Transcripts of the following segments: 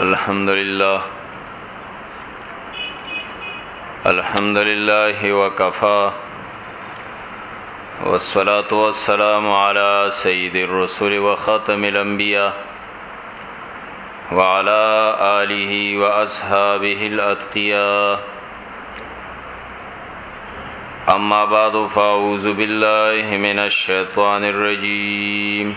الحمد لله الحمد لله وكفى والصلاة والسلام على سيد الرسول وخاتم الأنبياء وعلى آله وأصحابه الأتقياء أما بعد فأعوذ بالله من الشيطان الرجيم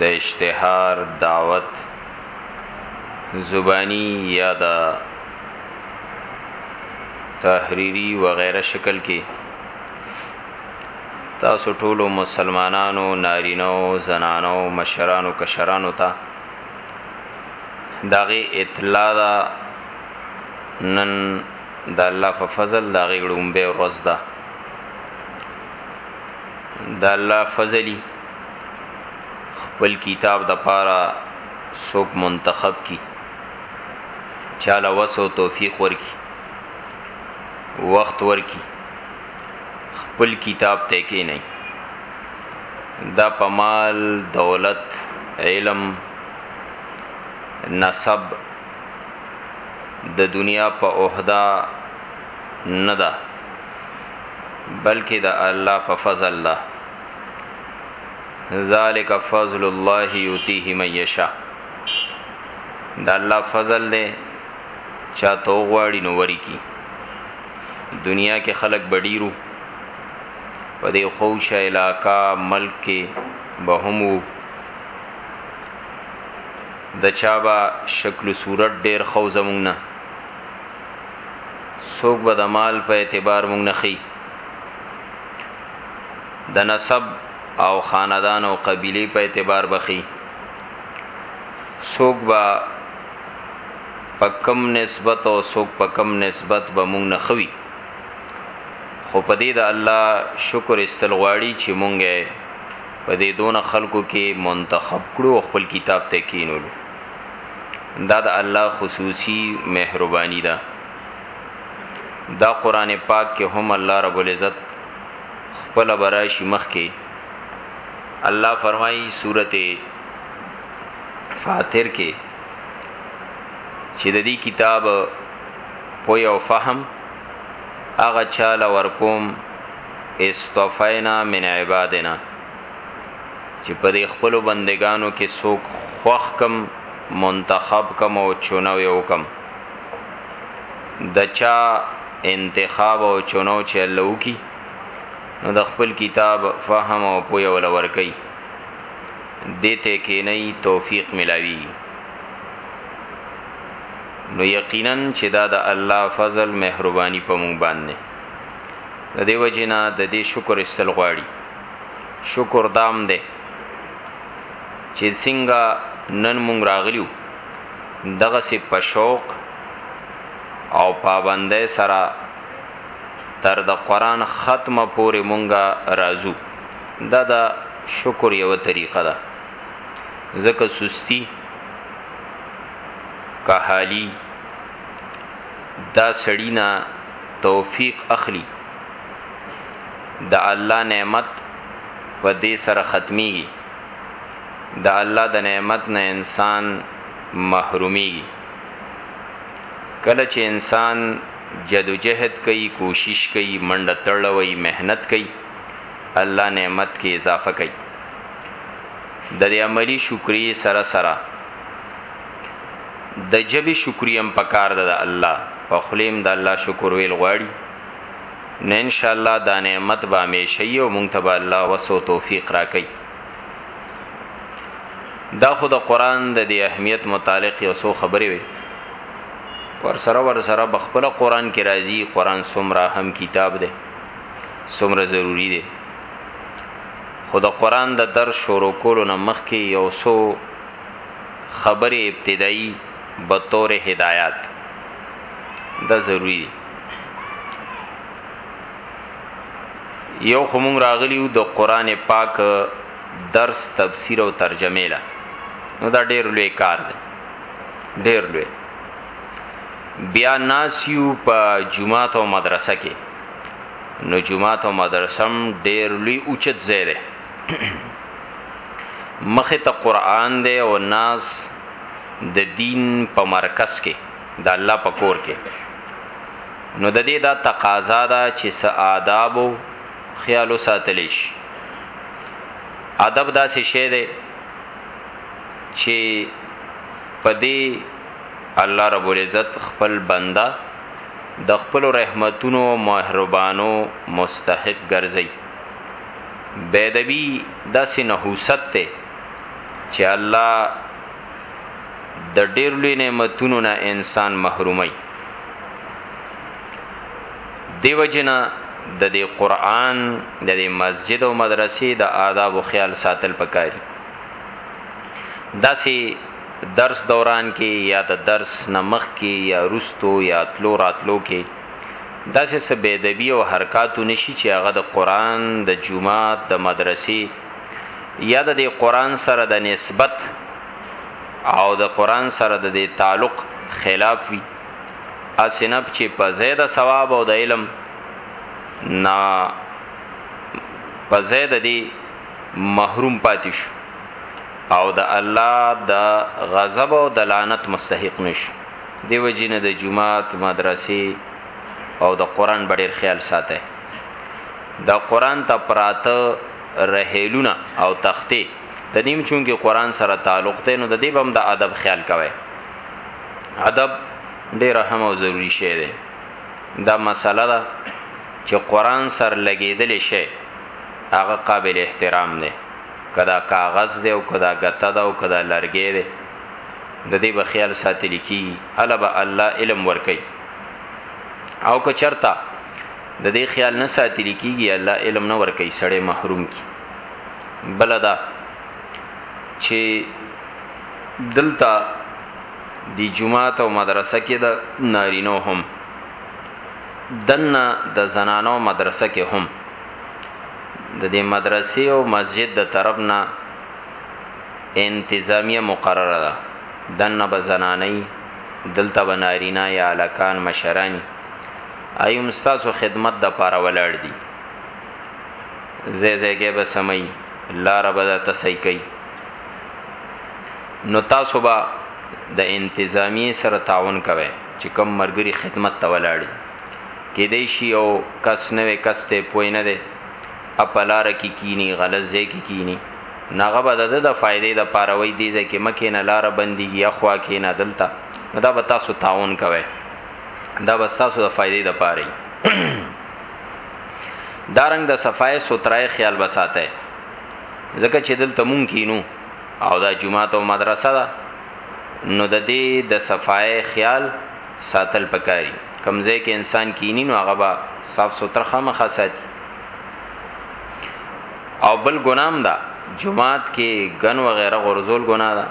د اشتهار دعوت زبانی یا د تحریری وغیرہ شکل کې تاسو ټولو مسلمانانو نارینو زنانو مشرانو کشرانو ته داغه اطلاع دا نن د الله په فضل دا غیړومبه ورځ ده دا الله فضلی خپل کتاب د پاره څوک منتخب کی چاله وسو توفیق ورکی وخت ورکی خپل کتاب ته کې نه دا پمال دولت علم نسب د دنیا په عہده نه ده بلکې د الله په فضل ده ذالک فضل الله یوتیه من یشا د الله فضل ده چا تو غواړي نو وری کی دنیا کې خلک بډیرو په دې خوشه علاقہ ملک کې به هم د چابا شکل صورت ډیر خو زمونږ نه څوک به د مال په اعتبار موږ نه خي د نسب او خاندان او قبيله په اعتبار بخي سوق با پکم نسبت او سوق پکم نسبت به مونږ نه خوي خو په دې د الله شکر استلغواړي چې مونږه په دې دون خلکو کې منتخب کړو خپل کتاب ته کینولو دا د الله خصوصي مهرباني ده دا قران پاک کې هم الله رب العزت خپل براشي مخ کې الله فرمایي سورته فاتر کې چې د دې کتاب پوی او فهم هغه چاله ورکوم استفینا من عبادنا چې په دې خپل بندگانو کې څوک خوخ کم منتخب کم او چونو یو کم دچا انتخاب او چونو چې الله وکي نو د خپل کتاب فهم او پوی ول ورکي دته کې نه توفیق ملاوي نو یقینا چې دا د الله فضل مهرباني په مونږ باندې د دیو جنا د دې شکر استل غواړي شکر دام دی چې څنګه نن مونږ راغلیو دغه سي په شوق او پابندۍ سره تر د قران ختمه پورې مونږه رازو دا د شکر یو طریقه ده ځکه سستی کهالی دا سړینا توفیق اخلي د الله نعمت په دې سره ختميږي د الله د نعمت نه انسان محروميږي کله چې انسان جدوجہد کوي کوشش کوي منډه تړلوي مهنت کوي الله نعمت کې اضافه کوي د دې عملی شکرې سره سره د جبې شکریم پکار ده د الله په خلیم د الله شکر ویل غواړي نه ان شاء الله دا نعمت به همیشه ای او مونږ ته به الله وسو توفیق راکړي دا خو د قران د دی اهمیت متعلق یو څو خبرې وي پر سره ور سره بخپل قران کې راځي قران سمرا هم کتاب دی سمرا ضروری دی خو د قران د درس شروع کولو نه مخکې یو څو خبرې ابتدایي به تور هدایت دا ضروری دی یو خمون راغلیو د قران پاک درس تفسیر او ترجمه لا نو دا ډیر لوی کار دی ډیر لوی بیا ناسیو په جمعات او مدرسه کې نو جمعات او مدرسم ډیر لوی اوچت زیره مخه ته قران دی او ناس د دین په مرکز کې د الله په کور کې نو د دې دا تقاضا ده چې س آداب او خیال ساتل شي ادب دا څه شی دی چې پدې الله رب العزت خپل بنده د خپل رحمتونو مهربانو مستحق ګرځي بيدبي داسې نحوست ته چې الله د ډیر لوی نعمتونو نه انسان محرومي دیو جنا د دې قران د دې مسجد او مدرسې د آداب او خیال ساتل پکاري داسې درس دوران کې یا د درس نمخ کې یا رستو یا تلو راتلو کې داسې سبیدبی او حرکاتو نشي چې هغه د قران د جمعات د مدرسې یا د دې قران سره د نسبت او د قران سره د دې تعلق خلاف وي اسنب چې په زید ثواب او د علم نا په زید دې محروم پاتې شو او د الله د غضب او د لعنت مستحق نشو دیو جن د جمعات مدرسې او د قران ډیر خیال ساته د قران ته پراته رحیلونه او تخته د دیم چون کې قران سره تعلق ته نو د دې بم د ادب خیال کوي ادب ډیر اهم او ضروری شی دی دا مسله ده چې قران سر لګیدل شي هغه قابل احترام دی کدا کاغذ دی او کدا غته دا او کدا لرګی دی د دې بخیال ساتل کی الب الله علم ورکي او که چرتا د دې خیال نه ساتلی کیږي الله علم نه ور کوي سړی محروم کی بلدا چې دلته دی جمعات او مدرسه کې د نارینو هم دنه د زنانو مدرسه کې هم د دې مدرسې او مسجد د طرف نه انتظامیه مقرره ده دنه به زنانې دلته به نارینه یا الکان مشرانی ايوم ستاسو خدمت د پاره ولاړ دي زې زېګه به سمي لار به د تسې کوي نو تاسو به د انتظامی سره تعاون کوي چې کم مرګري خدمت ته ولاړی کې دی شي او کس نه کس ته پوي نه دی اپلار کی کینی غلط ځای کی کینی ناغه به د د فائدې د پاروي دی ځکه مکه نه لار بندي یا خوا کې نه دلته دا به تاسو تعاون کوي دا بستاسو د فائدې د پاره دارنګ د صفای سترای خیال بساته ځکه چې دلته مونږ کینو او دا جمعه او مدرسه ده نو د دې د صفای خیال ساتل پکاري کمزې کې انسان کینی نو هغه با صاف سوتره خامخا ساتي او بل ګنام ده جمعات کې غن وغیرہ غرزول ګنا ده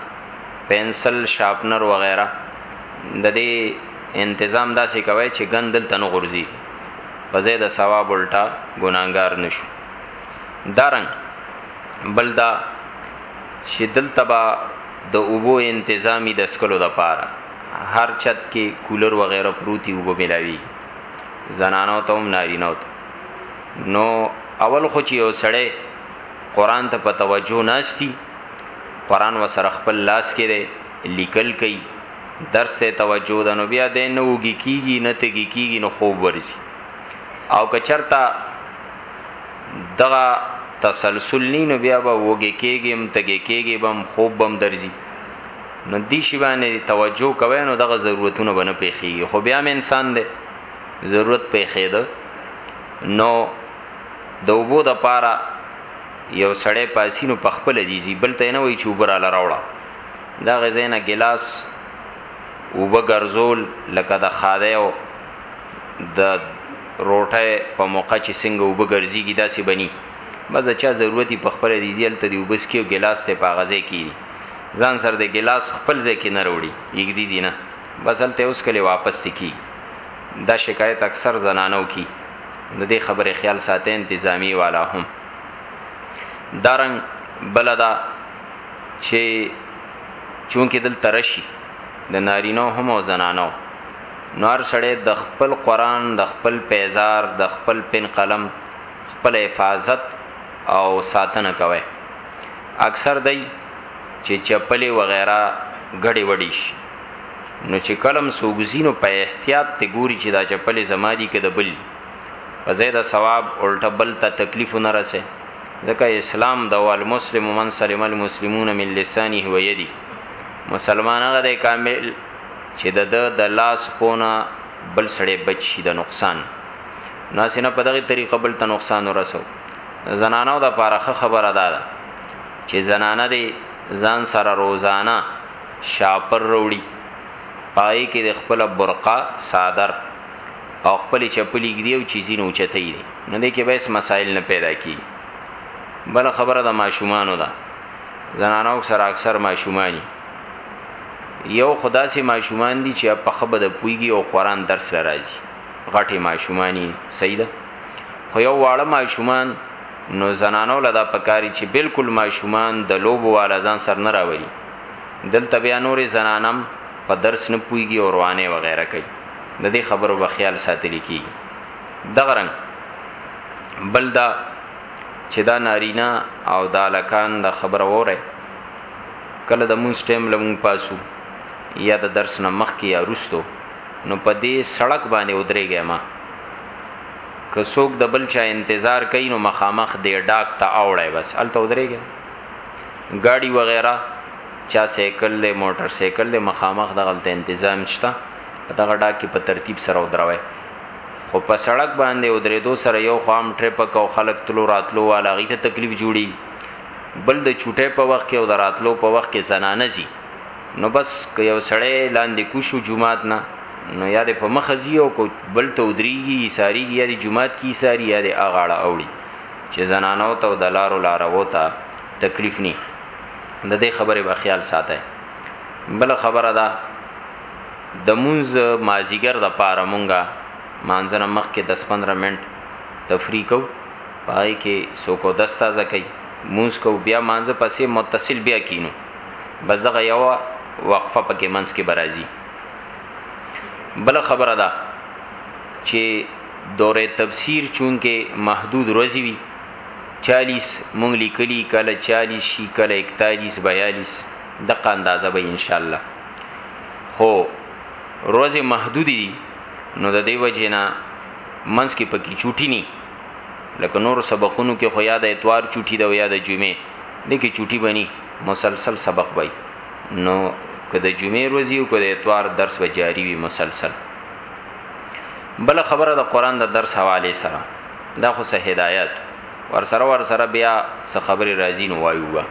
پنسل شارپنر وغیرہ د دې انتظام داسې کوي چې ګندل تنو غورځي په ځای د ثواب الټا ګناګار نشو دارنګ بلدا چې دلتبا د اوبو انتظامی د سکلو د پاره هر چت کې کولر و غیره پروتي وب ملاوي زنانو ته هم نارینو ته نو اول خو چې یو سړی قران ته په توجه ناشتي قران و سره خپل لاس کې دی لیکل کوي درس ته توجه ده نو بیا د نوږي کیږي نه تګي کیږي نو خوب ورزي او که چرتا دغه تسلسل نی نو بیا به وګه کیږم تګي کیږي بم خوب بم درځي نو دی شی باندې توجه کوي نو دغه ضرورتونه بنه پیخي خو بیا مې انسان دی ضرورت پیخي ده نو د وبو د پاره یو سړی پاسینو پخپل جیزی بل ته نه وای چې وبراله راوړه دا غزینه ګلاس وبګرزول لکه د خادیو د روټه په موقع چې څنګه وبګرځيږي داسې بني بس د چا ضرورتي په خپل دي دي تل دی وبس کیو ګلاس ته پاغزه کی ځان سر د ګلاس خپل ځای کې نه وروړي یک دي دي نه بس هلته اوس کله واپس تکی دا شکایت اکثر زنانو کی د دې خبره خیال ساتي انتظامی والا هم دارنګ بلدا چې چونکه دلته رشي د نارینو هم او زنانو نور سړی د خپل قران د خپل پیزار د خپل پن قلم خپل حفاظت او ساتنه کوي اکثر دی چې چپلې وغیرہ غړي وډیش نو چې کلم سوګزینو په احتیاط ته ګوري چې دا چپلې زمادي کې د بل په زیاده ثواب الټه بل ته تکلیف نه رسي ځکه اسلام د والمسلم من سلم المسلمون من لسانه و یدی مسلمان هغه دی کامل چې د د د لاس پونه بل سړی بچ شي د نقصان ناسینه په دغه طریقه بل ته نقصان ورسو زنانو د پارخه خبره ده دا چې زنانه دی ځان سره روزانه شاپر وروړي پای کې د خپل برقه صادر او خپل چپلی ګریو چیزینو چتې دي نو دې کې به اس مسائل نه پیدا کی بل خبره د ماشومانو ده زنانو سره اکثر ماشومانی یو خدا سي ماشومان دي چې په خبره د پویږي او قران درس لراځي غټي ماشومانی صحیح ده خو یو واړه ماشومان نو زنانو لدا پکاري چې بالکل ماشومان د لوب والا ځان سر نه راوړي دلته بیا نورې زنانم په درس نه پويږي او روانه وغیرہ کوي د دې خبرو به خیال ساتل کیږي دغه رنګ بل دا چې دا نارینا او دا لکان د خبره وره کله د مونږ ټیم لمون پاسو یا د درس نه مخ کې یا رستو نو په دې سړک باندې ودرېږم ما که څوک د بل چا انتظار کوي نو مخامخ دې ډاک ته اوړای بس الته ودرېږم ګاډي وغیرہ چا سیکل له موټر سیکل له مخامخ د غلطه تنظیم شته دغه ډاک په ترتیب سره ودروي خو په سړک باندې او درې دو سره یو خام ټریپک او خلک تلو راتلو والا غي ته تکلیف جوړي بل د چټه په وخت کې او دراتلو په وخت کې زنانه زی نو بس که یو سړی لاندې کوشو جمعات نه نو یاد په مخ زی او کو بل ته ودریږي ساری یاد جمعات کی ساری یاد اغاړه اوړي چې زنانو ته او د لارو لارو وتا تکلیف ني د دې خبره به خیال ساته بل خبره ده د مونږ مازیګر د پاره مونږه مانځنه مخ کې 10 15 منټ تفریح کو پای کې سوکو دستا زکې مونږ کو بیا مانځه پسې متصل بیا کینو بس دغه یو وقفه پکې منځ کې برازي بل خبره ده چې دوره تفسیر چون کې محدود ورځې وي 40 مونږ لیکلي کله 40 شي کله 41 42 دقه اندازه به ان شاء الله خو روزه محدودی دي نو د دې وجینا منس کې پکې چوټی ني لکه نور سبقونو کې خو یاد اتوار چوټی دا یاد جمعه لکه چوټی بني مسلسل سبق وای نو کله جمعه روزي او کله اتوار درس به جاری وي مسلسل بل خبره د قران د درس حواله سره دا خو سه هدایت ور سره ور سره بیا څه خبره راځي نو وایو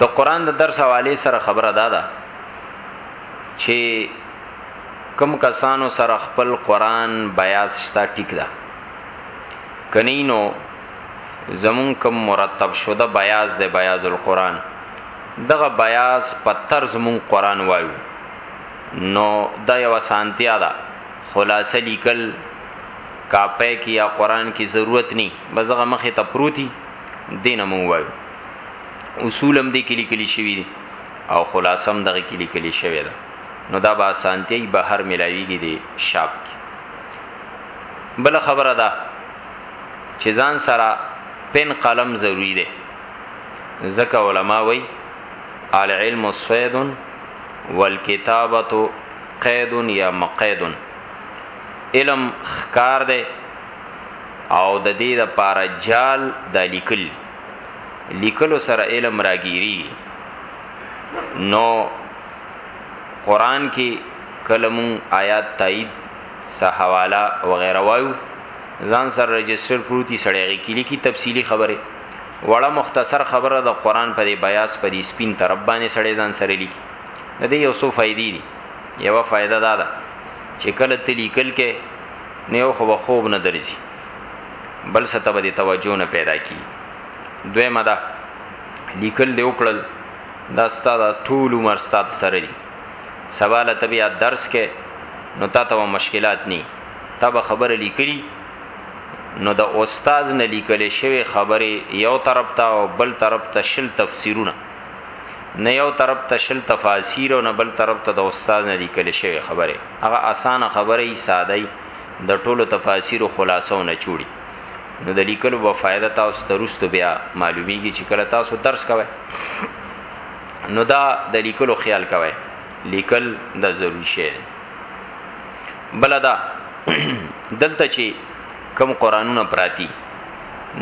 د قران د درس حواله سره خبره دادا چې کم کسانو سره خپل قران بیاض شتا ټیک ده کنینو زمون کم مرتب شده بیاض ده بیاض القران دغه بیاض په طرز مون قران وایو نو دا یو سانتیا ده خلاصه لیکل کاپه کی یا قران کی ضرورت نی بزغه مخه ته پروتي دینه مو وایو اصولم دې کلی کلی شوی دي او خلاصم دغه کلی کلی شوی ده نو دا به اسانتي به هر ملاویږي دي شاپ کی بل خبره ده چې ځان سره پن قلم ضروری دی ځکه علما وای العلم صید والکتابه قید یا مقید علم خکار دی او د دې د پاره جال د لیکل لیکلو سره علم راګيري نو قران کې کلم آیات تایید سه حواله وغیرہ وایو ځان سره رجستر پروتي سړیږي کې لیکي تفصیلی خبره وړه مختصر خبره د قران په دې بیاس په دې سپین طرف باندې سړی ځان سره لیکي د دې یو څو فائدې دي یو فائدہ دا ده چې کله ته لیکل کې نه یو خو به خوب نه درځي بل څه ته به د توجه نه پیدا کی دویمه ده لیکل دی وکړل دا ستاسو ټول عمر ستاسو سره دي سواله طبيعت درس کې نو تا ته مشکلات ني تا به خبره لیکلي نو د استاد نه لیکل شوی خبره یو طرف ته او بل طرف ته شل تفسیرونه نه یو طرف ته شل تفاسیر او نه بل طرف ته د استاد نه لیکل شوی خبره هغه اسانه خبره ای ساده ای د ټولو تفاسیر خلاصو نه چوړي نو د لیکلو په فائدہ تاسو ترستو بیا معلومیږي چې کله تاسو درس کوئ نو دا د لیکلو خیال کوئ لیکل د ضروري شی بلدا دلته چې کوم قرانونه پراتی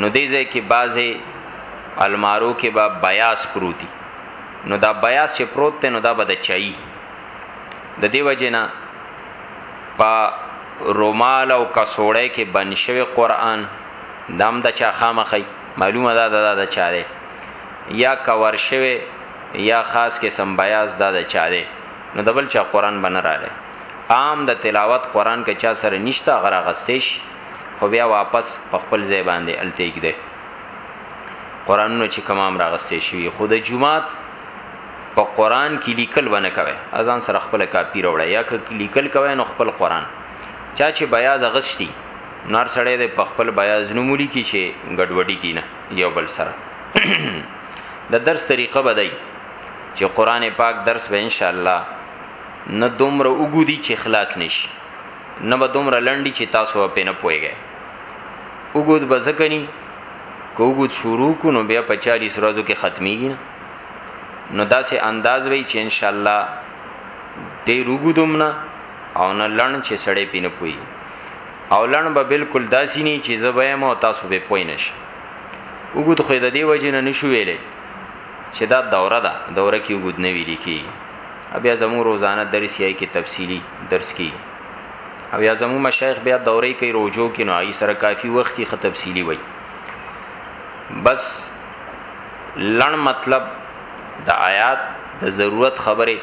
نو دې ځای کې بازه المارو کې با بیاس پروتي نو دا بیاس چې پروت ته نو دا به د چای د دیو جنا په رومال او کسوړې کې بن شوی قران دام د چا خامخې معلومه ده دا, دا د چا دی یا کور شوی یا خاص کې سم بیاس دا د چا دی نو دبل چا قران بنراله عام د تلاوت قران کې چا سره نشته غره غستېش خو بیا واپس په خپل ځای باندې التیګ دی قرانونه چې کمام راغستې شوی خو د جمعات په قران کې لیکل ونه کوي اذان سره خپل کاپی راوړی یا که لیکل کوي نو خپل قران چا چې بیاز غشتي نار سړی د په خپل بیاز نومولي کې چې ګډوډي کینه یو بل سره د درس طریقه بدای چې قران پاک درس به ان شاء الله نه دومره وګودي چې خلاص نشي نه به دومره لنډي چې تاسو په نه پويږئ وګود به ځکني کوګو شروع کو نو بیا په 40 ورځو کې ختميږي نو داسې انداز وای چې ان شاء الله ډېر وګدوم نه او نه لړن چې سړې پینې پوي او لړن به بالکل داسې نه چې زبې مو تاسو به پوي نش وګد خو د دې وجه نه نشو ویلې چې دا دوره ده دوره کې وګد نه ویل کیږي بیا زمو روزانه درس یې کې تفصیلی درس کی او یا زمو مشایخ بیا دورې کوي روجو کې نو ای سره کافی وخت یې تفصیلی وای بس لړ مطلب د آیات د ضرورت خبره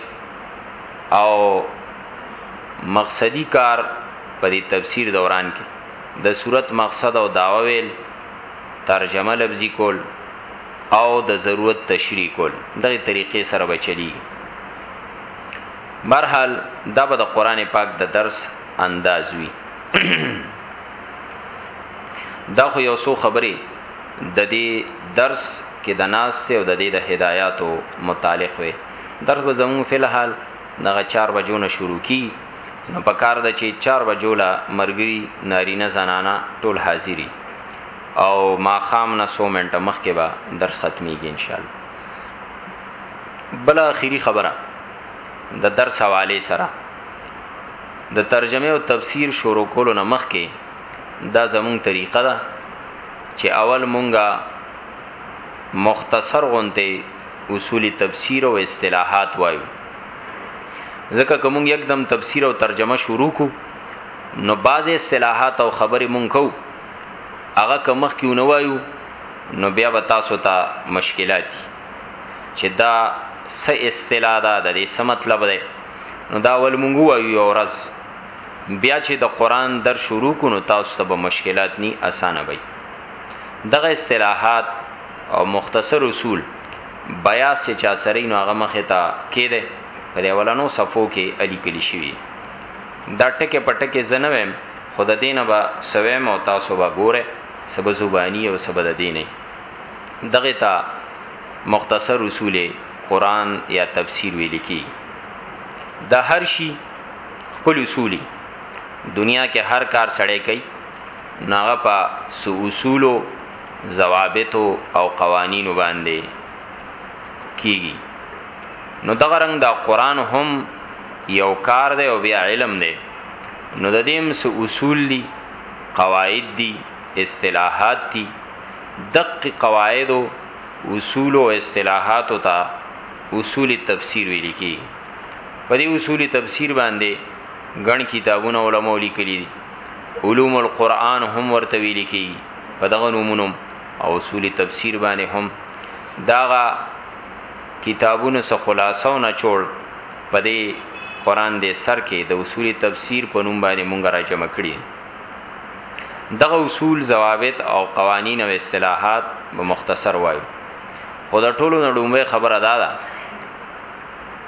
او مقصدی کار په دې تفسیر دوران کې د صورت مقصد او داوا ویل ترجمه لفظي کول او د ضرورت تشریح کول دغه طریقې سره بچلی برحال دا به د قران پاک د درس انداز وی دا خو یو څو خبرې د دې درس کې د ناس ته او د دې د هدایاتو متعلق وي درس به زموږ فل حال دغه 4 بجو نه شروع کی نو په کار د چې 4 بجو لا مرګري نارینه زنانا ټول حاضری او ماخام نه سو منټه مخکې به درس ختميږي ان شاء الله بل اخیری خبره د درس حواله سره د ترجمه او تفسیر شروع کولو نه مخکې دا زمون طریقه ده چې اول مونږه مختصر غونته اصول تفسیر او اصطلاحات وایو ځکه کوم یکدم تفسیر او ترجمه شروع کو نو بعض اصطلاحات او خبرې مونږ کو هغه که مخ کیونه وایو نو بیا به تاسو ته تا مشکلات دي چې دا س اصطلاح ده د دې څه مطلب دی نو دا ول مونږ وایو یو ورځ بیا چې د قران در شروع کو نو تاسو ته به مشکلات ني اسانه وي دغه اصطلاحات او مختصر اصول بیا چې چا سره نو هغه مخه ته کېده په اولانو صفو کې علي کلی شوی دا ټکه پټکه زنه ویم خود دینه با سویم او تاسو با ګوره سبا زبانی او سبا د دینه دغه تا مختصر اصول قران یا تفسیر ویل کی د هر شی خپل اصولي دنیا کې هر کار سړی کوي ناغه په سو اصولو ضوابط او قوانینو باندې کیږي نو دغه رنګ دا قران هم یو کار دی او بیا علم دی نو د دې مس اصول دي قواعد دي اصطلاحات دي دقق قواعد او اصول او اصطلاحات او تا اصول تفسیر ویل کی په دې اصول تفسیر باندې ګڼ کتابونه علماء لیکلي دي علوم القرآن هم ورته ویل کی په دغه نومونو او اصول تفسیر باندې هم داغه کتابونو څخه خلاصه او نچوړ په دې قران دې سر کې د اصول تفسیر په نوم باندې مونږ را جمع کړي دغه اصول ضوابط او قوانین او اصطلاحات به مختصر وایو خو د ټولو نړومې خبره دا ده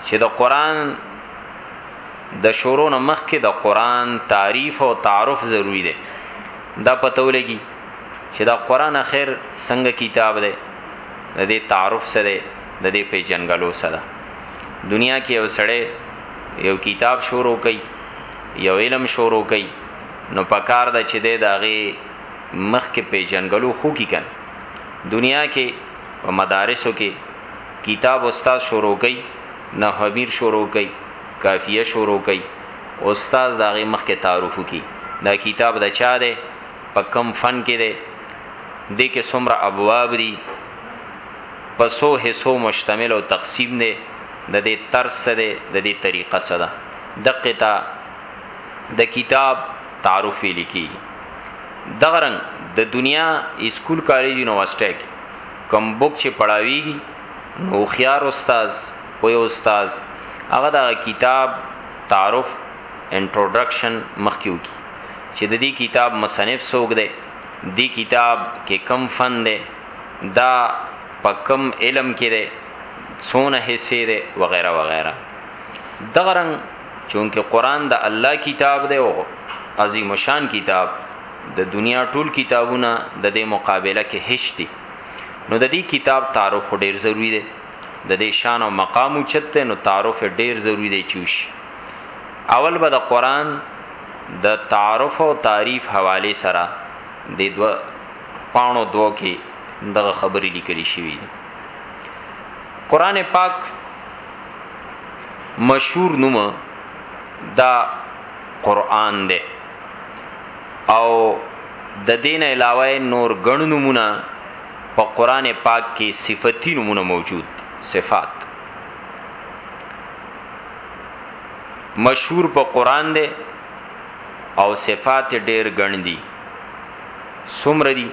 چې د قران د شروع نه مخکې د قران تعریف او تعارف ضروری دی دا پته ولګي چې دا قران اخر څنګه کتاب دی د دې تعارف څه دی د دې پیژنګلو څه ده دنیا کې یو سړی یو کتاب شروع کوي یو علم شروع کوي نو پکار ده چې د داغه مخ کې پیژنګلو خو کی کن دنیا کې په مدارسو کې کتاب استاد شروع کوي نه حبیر شروع کوي کافیه شروع کوي استاد داغه مخ کې تعارف کی دا کتاب د چا ده په کوم فن کې دی دې کې څومره ابواب دي په څو حصو مشتمل او تقسیم دی د دې طرز څه دی د دې طریقه څه ده دقه ته د کتاب تعارف لیکي دغه رنګ د دنیا اسکول کالج یونیورسيټي کې کم بوک چې پڑھاویږي نو خيار استاد وې استاد هغه دا کتاب تعارف انټروډکشن مخکې وکړي چې د دې کتاب مصنف څوک دی دې کتاب کې کم فن دی دا په کم علم کې دی څونه حصے دی وغیرہ وغیرہ دغه رنګ چونکه قران د الله کتاب دی او عظیم شان کتاب د دنیا ټول کتابونه د دې مقابله کې هیڅ دي نو د دې کتاب تعارف ډیر ضروری دی د دې شان او مقام چته نو تعارف ډیر ضروری دی چوش اول به د قران د تعارف او تعریف حواله سره د دو پانو دو کې دغه خبرې لیکل شوې دي قران پاک مشهور نوم دا قران دی او د دین علاوه نور غن نمونه په قران پاک کې صفتی نمونه موجود صفات مشهور په قران دی او صفات ډیر ګڼ دي څومره دي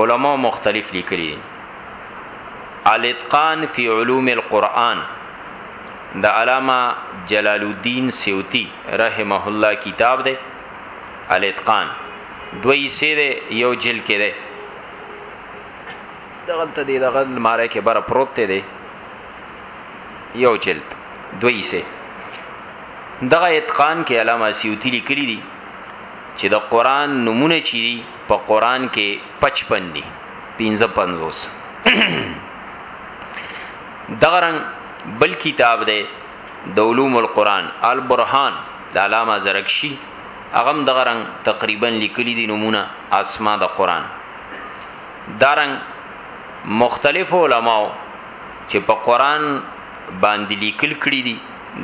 علما مختلف لیکلي دي الاتقان فی علوم القرآن د علامه جلال الدین سیوطی رحمه الله کتاب دی الاتقان دوی سیر یو جل کې دی دغلت دی دغل ماره کې بر پروت دی یو جلد دوی سه دغه اتقان کې علامه سیوطی لیکلی دي چې د قران نمونه چي دي په قران کې 55 دي 55 دغه رنګ بل کتاب دی د علوم القرآن البرهان د علامه زرکشي اغم دغه رنګ تقریبا لیکلي دي نمونه اسماء د قرآن دارنګ مختلف علماو چې په قران باندې لیکل کړي دي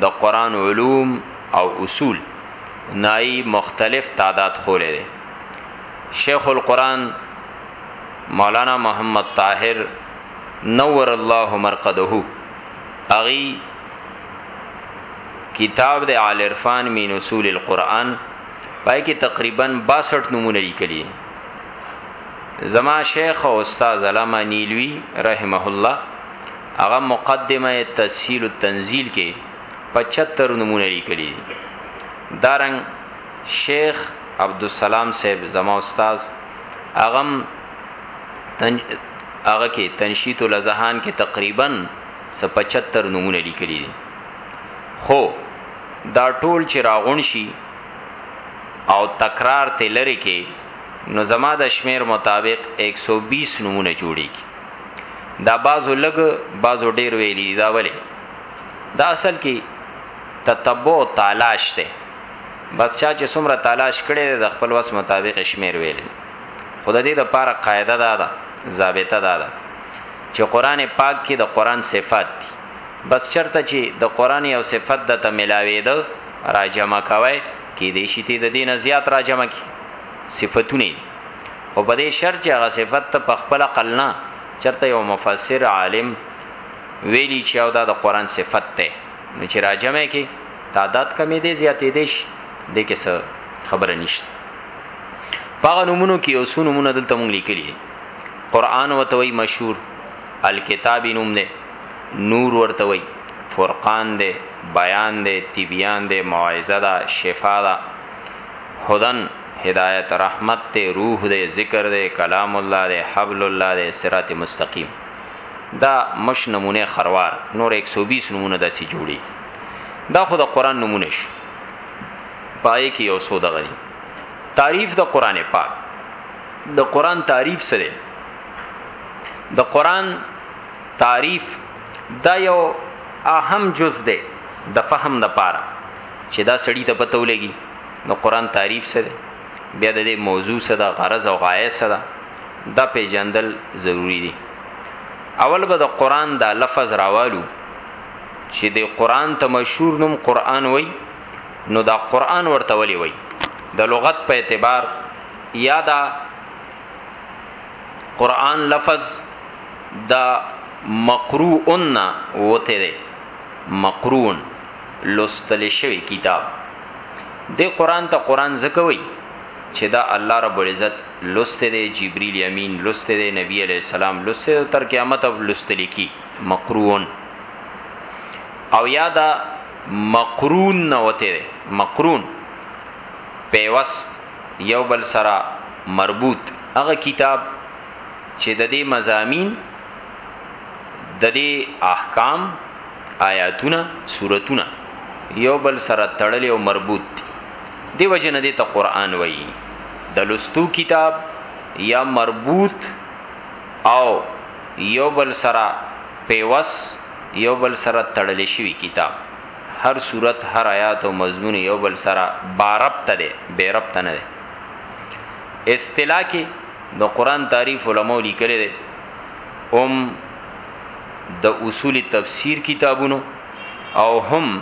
د قران علوم او اصول نای مختلف تعداد خولې دي شیخ القران مولانا محمد طاهر نور الله مرقده اغي کتاب د آل عرفان من اصول القرآن پای کې تقریبا 62 نمونه لیکلي زما شیخ او استاد علامه نیلوی رحمه الله هغه مقدمه تسهیل التنزیل کې 75 نمونه لیکلي دارنګ شیخ عبدالسلام صاحب زما استاد اغم تن هغه کې تنشیط الاذهان کې تقریبا 75 نمونه لیکلي دي خو دا ټول چې راغون شي او تکرار ته لری کې نو زما د شمیر مطابق 120 نمونه جوړیږي دا بازو لګ بازو ډیر ویلی دا ولی دا اصل کې تتبع او تالاش ته بس چا چې څومره تالاش کړي د خپل وس مطابق شمیر ویل خدای دې د پاره قاعده دا ده ضابطه دا ده چې قران پاک کې د قران صفات دي بس چرته چې د قران او صفات د ته ملاوي ده راجمه کوي کې دې شي ته د دې نه زیات را جمع کی صفاتونه او په دې شرط چې هغه صفت ته په خپل عقل نه چرته یو مفسر عالم ویلی چې او دا د قران صفت ته نو چې را جمع کی تعداد کمی دې زیاتې دې شي دې کې څه خبره نشته پاغه نمونو کې او سونو مونږ دلته مونږ لیکلي قران وتوي مشهور الکتاب نوم نه نور ورته وایي فرقان دی بیان دی تبیان دی موعظه ده شفا ده هدن هدایت رحمت ته روح دی ذکر دی کلام الله دی حبل الله دی صراط مستقیم دا مش نمونه خروار نور 120 نمونه داسې جوړي دا خو د قران نمونه شو پای کې یو سودا غني تعریف د قران پاک د قران تعریف سره د قران تعریف دا یو اهم جز ده د فهم د پاره چې دا سړی ته پته ولګي نو قران تعریف سره بیا د دې موضوع سره غرض او غایه سره دا پیجندل ضروری دي اول به د قران دا لفظ راوالو چې د قران ته مشهور نوم قران وای نو دا قران ورته ولي وای د لغت په اعتبار یا دا قران لفظ دا مقروءن وته دی مقرون لوستل شوی کتاب د قران ته قران زکوي چې دا الله رب العزت لوسته دی جبرئیل امین لوسته دی نبی علی السلام لوسته دی تر قیامت او لوستل کی مقرون او یادا مقرون نه وته مقرون پیوست یو بل سره مربوط هغه کتاب چې د دې مزامین د دې احکام آیاتونه سورتونه یو بل سره تړلې او مربوط دي دی وجنه دې ته قران وایي د لستو کتاب یا مربوط او یو بل سره پیوس یو بل سره تړلې شوی کتاب هر صورت هر آیات او مضمون یو بل سره بارب ته دی بے رب ته نه دی اصطلاح کې د قران تعریف علماو لیکل دي هم د اصول تفسیر کتابونو او هم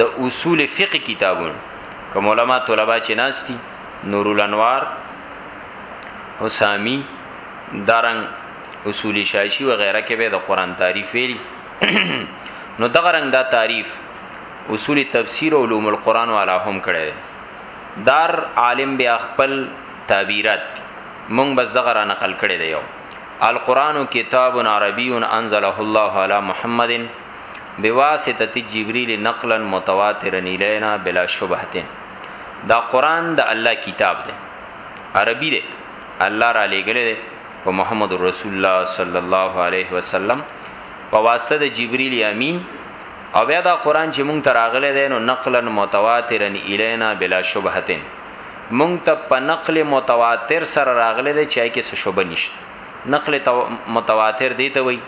د اصول فقه کتابونو کوم علما طلبه چې ناشتي نور الانوار حسامی دارنګ اصول شاشی و غیره کې به د قران تعریف ویلي نو دغه رنگ دا تعریف اصول تفسیر او علوم القرآن والا هم کړی دار عالم بیا خپل تعبیرات مونږ بس دغه را نقل کړی دی یو القرآن کتاب عربی انزله الله علی محمد بواسطه جبريل نقلا متواترا الینا بلا شبهه دا قران د الله کتاب دی عربی دی الله را لېګلې ده په محمد رسول الله صلی الله علیه وسلم په واسطه د جبرئیل امین او بیا دا قران چې مونږ ته راغلی دی نو نقلا متواترا الینا بلا شبهه مونږ ته په نقل متواتر سره راغلی دی چې کې څه شوبه نشته نقل متواتر دی ته وای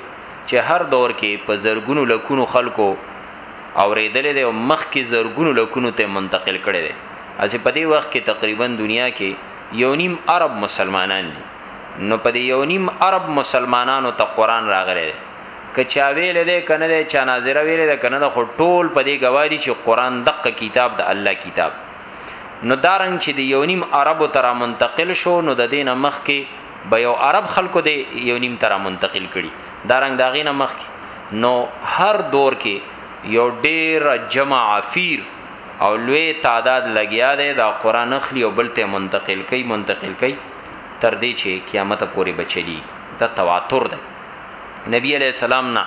چې هر دور کې په زرګونو لکونو خلکو اوریدل دی او مخ کې زرګونو لکونو ته منتقل کړي دی اسی په دې وخت کې تقریبا دنیا کې یو نیم عرب مسلمانان دي نو په دې یو نیم عرب مسلمانانو ته قران راغلی دی که چا ویل دی کنه دی چا ناظره ویل دی کنه خو ټول په دې گواهی چې قران دقه کتاب د الله کتاب نو دارنګ چې د یو نیم عربو تر منتقل شو نو د دینه مخ کې به یو عرب خلکو دی یو نیم تر منتقل کړي دارنګ داغینه مخ کې نو هر دور کې یو ډیر جمع عفیر او لوی تعداد لګیا دی دا قران اخلي او بل ته منتقل کوي منتقل کوي تر دې چې قیامت پورې بچلی دا تواتر دی نبی علی السلام نه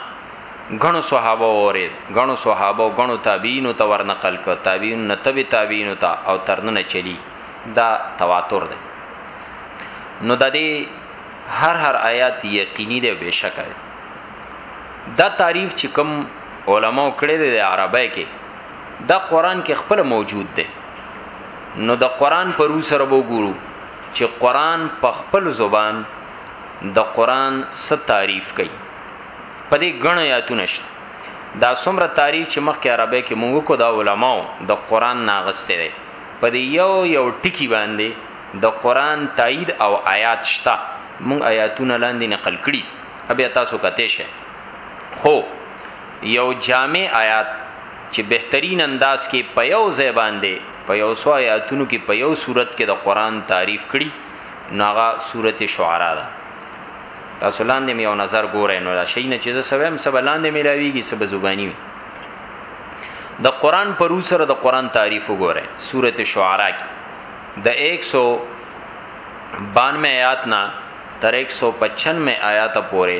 غنو صحابه اورید غنو صحابه او غنو تابعین ته ورنقل ک تابعین نه تبع تابعین ته او ترنه چلی دا تواتر دی نو د دې هر هر آیات یقیني دی بشک دا تعریف چې کوم علماو کړی دی عربی کې دا قران کې خپل موجود دی نو د قران پر روح سره وګورو چې قران په خپل زبان د قران ست تعریف کوي په دې غن آیاتونه شته دا څومره تعریف چې مخکې عربی کې موږ کو دا علماو د قران ناغسته دي په دې یو یو ټکی باندې د قران تایید او آیات شته موږ آیاتونه لاندې نقل کړي بیا تاسو کته شه خو یو جامع آیات چې بهترین انداز کې په یو ځای باندې په یو سو آیاتونو کې په یو صورت کې د قران تعریف کړي ناغه سورته شعرا ده تاسو لاندې مې یو نظر ګورئ نو دا شي نه چې زه سویم سب لاندې مې لاویږي سب زبانی وي د قران پر سره د قران تعریف وګورئ سورته شعرا کې د 192 آیات نه تر 195 آیات پورې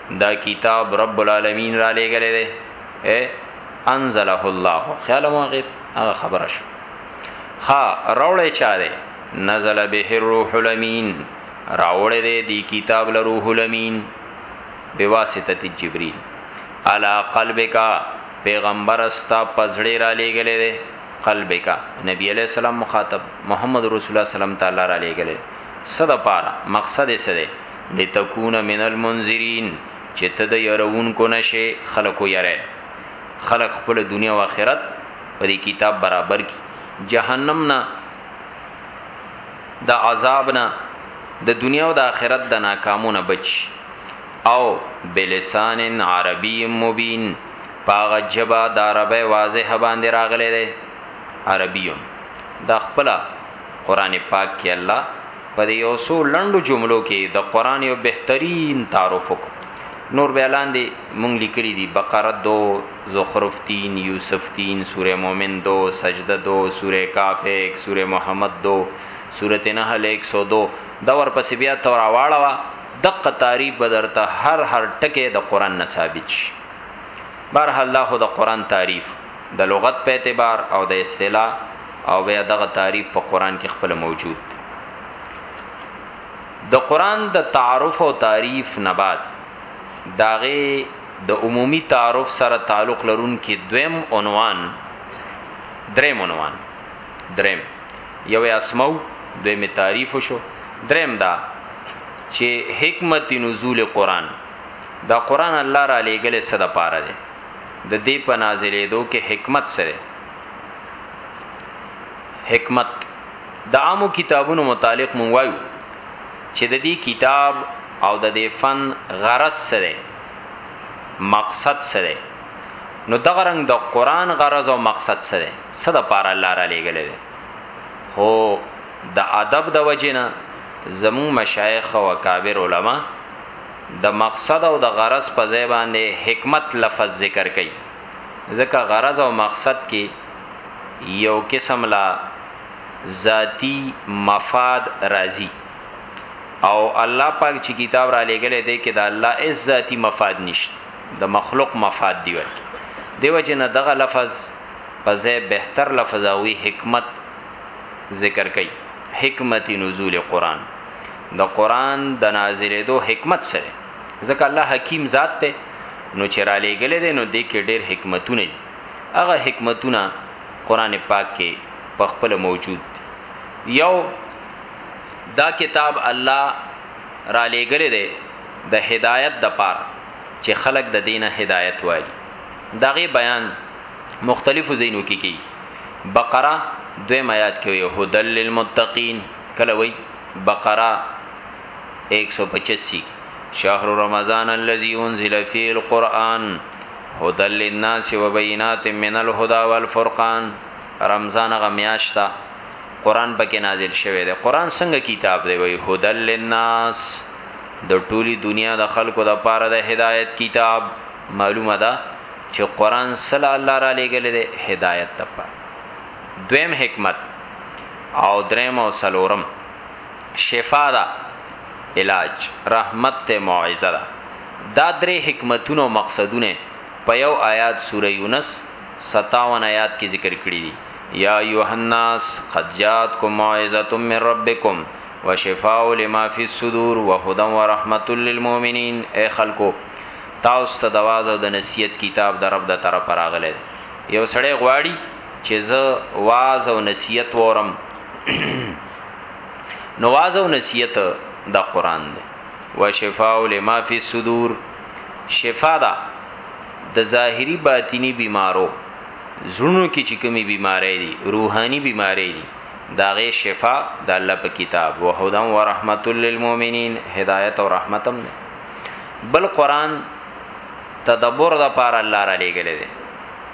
دا کتاب رب العالمین را لګلې ده اے انزله الله خیال مو غیب هغه خبره شو خا راولې چا ده نزل به الروح الامین راولې دې دی کتاب له روح الامین بواسطه جبرئیل علا قلبک پیغمبر استا پزړې را لګلې ده قلبک نبی علیہ السلام مخاطب محمد رسول الله سلام تعالی را لګلې صد پارا مقصد یې سره لتکون من المنذرین چې ته د يرونکو نشې خلکو یره خلک خپل دنیا او آخرت په دې کتاب برابر کی جهنم نه د عذاب نه د دنیا او د آخرت د ناکامونه بچ او بلسان عربی مبین پاغه جبا د عربی واضح باندې راغله ده عربیون د خپل قران پاک کې الله په دې یو څو لندو جملو کې د قران یو بهترین تعارف وکړو نور به لاندې مونږ لیکلي دي بقره دو زخرف تین یوسف تین سوره مومن دو سجده دو سوره کاف 1 سوره محمد دو سوره نحل 102 دا ورپسې بیا تور واړه دقه تعریف بدرته هر هر ټکه د قران نه ثابت شي بهر الله د قران تعریف د لغت په اعتبار او د اصطلاح او بیا دغه تعریف په قران کې خپل موجود دی د قران د تعارف او تعریف نه بعد داغه د عمومي تعارف سره تعلق لرون کې دویم عنوان دریم عنوان دریم یو اسمو دویم تعریف شو دریم دا چې حکمت نزول قران دا قران الله را لېګل سره پاره دی د دې په نازلېدو کې حکمت څه دی حکمت د عامو کتابونو متعلق مونږ وایو چې د دې کتاب او د دې فن غرض څه دی مقصد څه دی نو دغه رنګ د قران غرض او مقصد څه دی څه د پاره الله را لېګل دی هو د ادب د وجنه زمو مشایخ او کابر علما د مقصد او د غرض په ځای باندې حکمت لفظ ذکر کړي ځکه غرض او مقصد کې یو قسم لا ذاتی مفاد راضی او الله پاک چې کتاب را لګلې دی کې د الله اس ذاتی مفاد نشته د مخلوق مفاد دی ورته دیو جن دغه لفظ په ځای بهتر لفظ او حکمت ذکر کړي حکمت نزول قران د قران د نازلېدو حکمت سره ځکه الله حکیم ذات ته نو چې را لېګلې دي نو دې کې ډېر حکمتونه دي هغه حکمتونه قران پاک کې په خپل موجود دي یو دا کتاب الله را لېګلې دي د هدایت د پار چې خلق د دینه هدایت وایي دغه بیان مختلفو زینو کې کی بقره دویم آیات کې وي هدل للمتقین کله وي بقره 185 شهر رمضان الذي انزل فيه القرآن هدى للناس وبينات من الهدى والفرقان رمضان غمیاشتا قرآن پکې نازل شوه دی قرآن څنګه کتاب دی وی هدى للناس د ټولي دنیا د خلکو د پاره د هدایت کتاب معلومه ده چې قرآن صلی الله علیه و آله هدایت ته دویم حکمت او دریم او سلورم شفا ده علاج رحمت ته موعظه ده دا درې حکمتونه او مقصدونه په یو آیات سوره یونس 57 آیات کې ذکر کړی دي یا ایها الناس قد جاءتکم موعظه من ربکم وشفاء لما فی الصدور وهدى ورحمت للمؤمنین اے خلکو تاسو ته د واز او د نصیحت کتاب د رب د طرف راغله یو سړی غواړي چې زه واز او نصیحت وورم نو واز او نصیحت د قران دی وشفاء لما فی الصدور شفا ده د ظاهری باطینی بیمارو زړونو کې چې کومي بیماری دي روحاني بیماری دي داغه شفا د دا الله په کتاب او هدا او رحمت للمؤمنین هدایت او رحمتم ده بل قران تدبر د پار الله را لېګل دي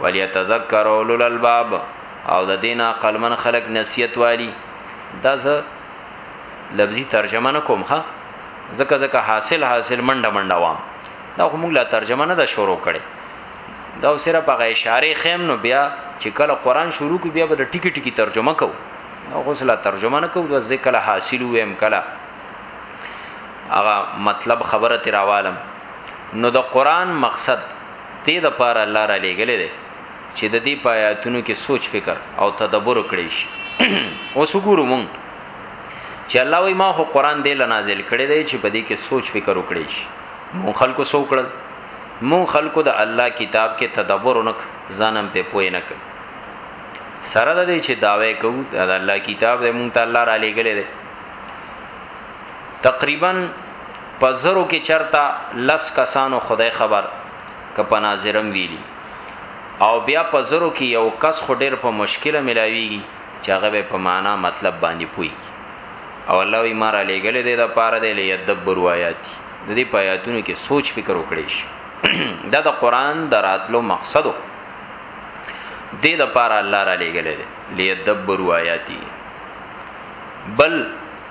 وليتذکر اولو الالباب او د دین عقل من خلق نصیحت والی دا زه لفظي ترجمه نه کوم ها زکه زکه حاصل حاصل منډه منډه وام دا خو موږ لا ترجمه نه دا شروع کړي دا صرف هغه اشاره خیم نو بیا چې کله قران شروع کو بیا به ټکی ټکی ترجمه کو نو خو سلا ترجمه نه کو دا ذکر حاصل ویم کله هغه مطلب خبره تیراوالم نو د قران مقصد دې د پاره الله را لېګلې ده چې د دې پایاتونو کې سوچ فکر او تدبر کړی شي اوس وګورو مونږ چې الله وی ما خو قران دې لنازل کړی دی چې په دې کې سوچ فکر وکړي شي مون خلکو سو کړل مون خلکو د الله کتاب کې تدبر ونک ځانم په پوي نه کړ سره د دې چې داوی کو د الله کتاب دې مون ته الله را لېګلې ده تقریبا په زرو کې چرته لس کسانو خدای خبر که په ناظرم ویلی او بیا په زرو کې یو کس خو ډیر په مشکله ملاویږي چې هغه په معنا مطلب باندې پوي او الله وی مار علی ګل دې د پاره دې لیدبر آیات د دې په آیاتونو کې سوچ فکر وکړي شي دا د قران دراتلو مقصدو دې د پاره الله را لېګل دې لیدبر آیاتی بل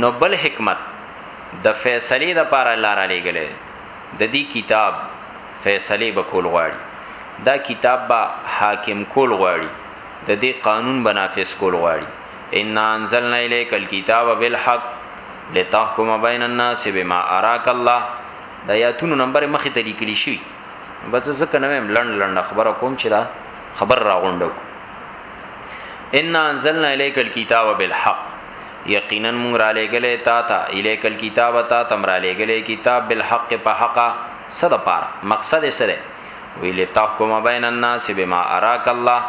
نو بل حکمت د فیصلې د پاره الله را لېګلې د دې کتاب فیصلې به کول غواړي دا کتاب به حاکم کول غواړي د دې قانون بنافس کول غواړي ان انزلنا الیک الكتاب بالحق لتحکم بین الناس بما اراک الله دا یاتونو نمبر مخه ته لیکلی شي بس ځکه نه مم لړن لړن خبره کوم چې دا خبر راغونډو ان انزلنا الیک الكتاب بالحق یقینا مونږ را لګلې تا ته الیک الكتاب تا تم را لګلې کتاب بالحق په حق صد پار مقصد سره ویل تحکم بین الناس بما اراک الله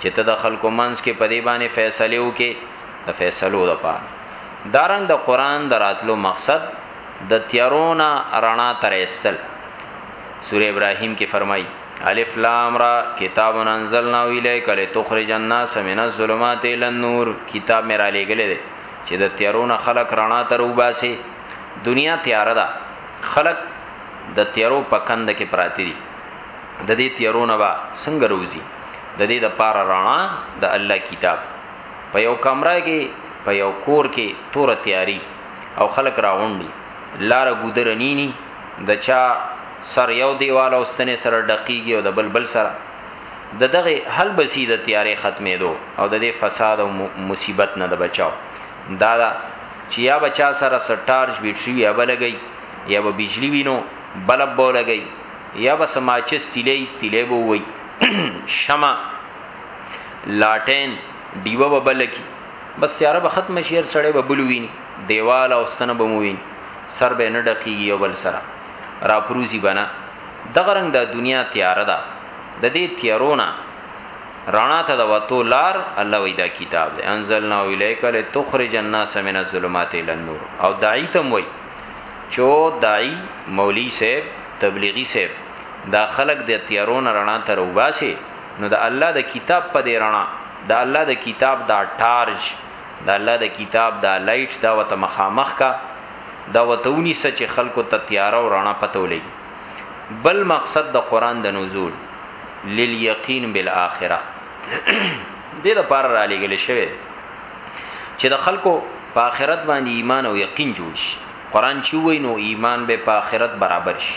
چې ته د خلکو منځ کې په دې باندې فیصله وکې د فیصلو د پاره دارنګ د قران دراتلو مقصد د تیارونه رڼا تر استل سوره ابراهیم کې فرمایي الف لام را کتاب انزلنا الیک لتخرج الناس من الظلمات الى النور کتاب مې را لېګلې دي چې د تیارونو خلق رڼا ته روباسي دنیا تیار ده خلق د تیارو په کند کې پراتی دي د دې تیارونو با څنګه روزي د دې د پار رڼا د الله کتاب په یو کمره کې په یو کور کې تور تیاری او خلق راغونډي لار ګودرنینی د چا سر یو دیوال او ستنې سره ډقیږي او د بل بل سره د دغه حل بسی د تیارې ختمېدو او د دې فساد او مصیبت نه د بچاو دا دا چې یا بچا سره سټارج بیټری یا بلګي یا به بجلی وینو بلب بولګي یا به سماچس تیلې تیلې بو وي شمع لاټین دیوه بلګي بس تیاره به ختم شي هر سړی به بلوین دیوال او ستنه به موین سر به نه ډکیږي یو بل سره راپروزی بنا دغه رنگ د دنیا تیاره ده د دې تیارونه رانا ته د وتو لار الله وی دا کتاب دی انزلنا الیک لتخرج الناس من الظلمات الى النور او داعی تم وی چو داعی مولی صاحب تبلیغی صاحب دا خلق د تیارونه رانا ته روباسي نو د الله د کتاب په دې رڼا، د الله د کتاب دا ټارج، د الله د کتاب دا لایټ، دا ورته مخامخ کا، دا ورته ونیسه چې خلکو ته تیاره او رڼا پته ولګي. بل مقصد د قرآن د نزول للیقین بالآخره دې د پاره را لېږل شوی چې د خلکو په آخرت باندې ایمان او یقین جوړ شي قران چې وای نو ایمان به په آخرت برابر شي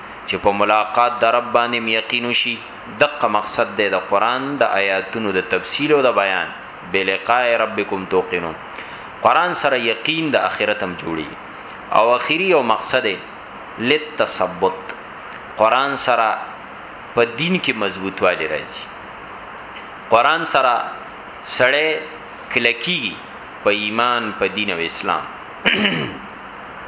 چې په ملاقات د رب باندې م یقین وشي دقه مقصد دی د قران د آیاتونو د تفصیل او د بیان بلقاء ربکم توقنون قران سره یقین د اخرت هم جوړي او اخیری او مقصد دی لتثبت قران سره په دین کې مضبوطوالی راځي قران سره سړی کلکی په ایمان په دین او اسلام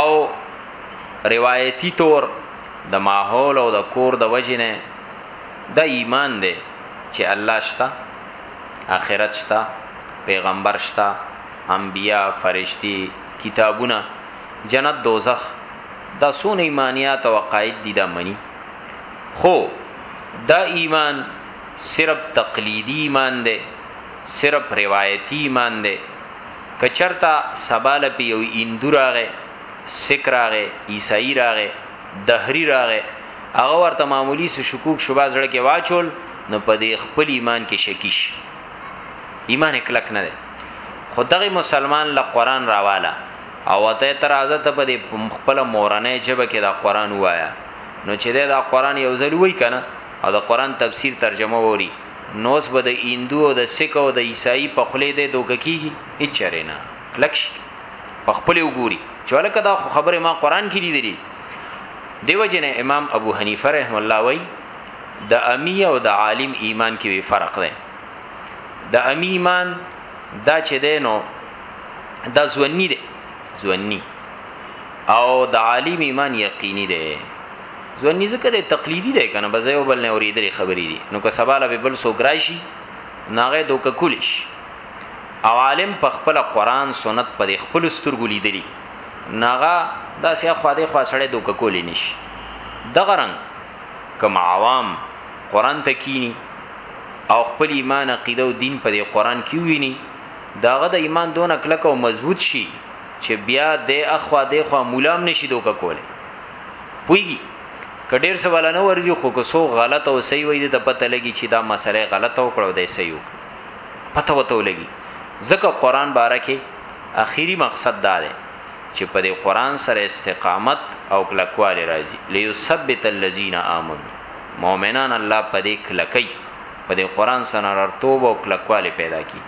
او روایتی طور د ماحول او د کور د وجنه د ایمان دی چې الله شتا اخرت شتا پیغمبر شتا انبیا فرشتي کتابونه جنت دوزخ دا سون ایمانیات او عقاید دي دا منی خو دا ایمان صرف تقلیدی ایمان دی صرف روایتی ایمان دی کچرتا سباله پی یو هندو راغې سک راغې عیسائی راغې دهری راغې هغه ورته معمولی سو شکوک شوبه زړه کې واچول نو په دې خپل ایمان کې شکیش ایمان کلک نه دی خدغه مسلمان له قران راواله او ته ترازه ته په دې خپل مورنه جبه کې دا قران وایا نو چې دا قران یو ځل وای کنه او دا قران تفسیر ترجمه ووري نوس به د هندو او د سکه او د عیسائی په خله دې دوک کیږي اچره نه کلکش په خپل وګوري چې ولکه دا خبره ما قران کې لیدلې دیو جن امام ابو حنیفه رحم الله وای د امی او د عالم ایمان کې وی فرق دی د امی ایمان دا چې دی نو دا ځونی دی ځونی او د عالم ایمان یقیني دی ځواني ځکه د تقلیدي دی کنه بځای او بل نه اوریدلې خبرې دي نو که سباله به بل سو ګراشي ناغه دوک کولیش او عالم په خپل قران سنت په خپل سترګو لیدلی ناغه دا سیا خو دې خو سړې دوک کولې نش دغه رنگ کم عوام قران ته کینی او خپل ایمان عقیده او دین په قران کې ویني داغه د ایمان دون کلک او مضبوط شي چې بیا د اخوا د خوا مولام نشي دوک کولی پویږي کډیر څه ولا نه ورځي خو کو سو غلط او صحیح وای د پته لګي چې دا مسله غلطه وکړو د صحیح پته وته لګي ځکه قران بارکه اخیری مقصد دا دی چې په دې قران سره استقامت او کلکواله راځي ليثبت الذين امنوا مؤمنان الله په دې کلکې په دې قران سره رتوب او کلکواله پیدا کی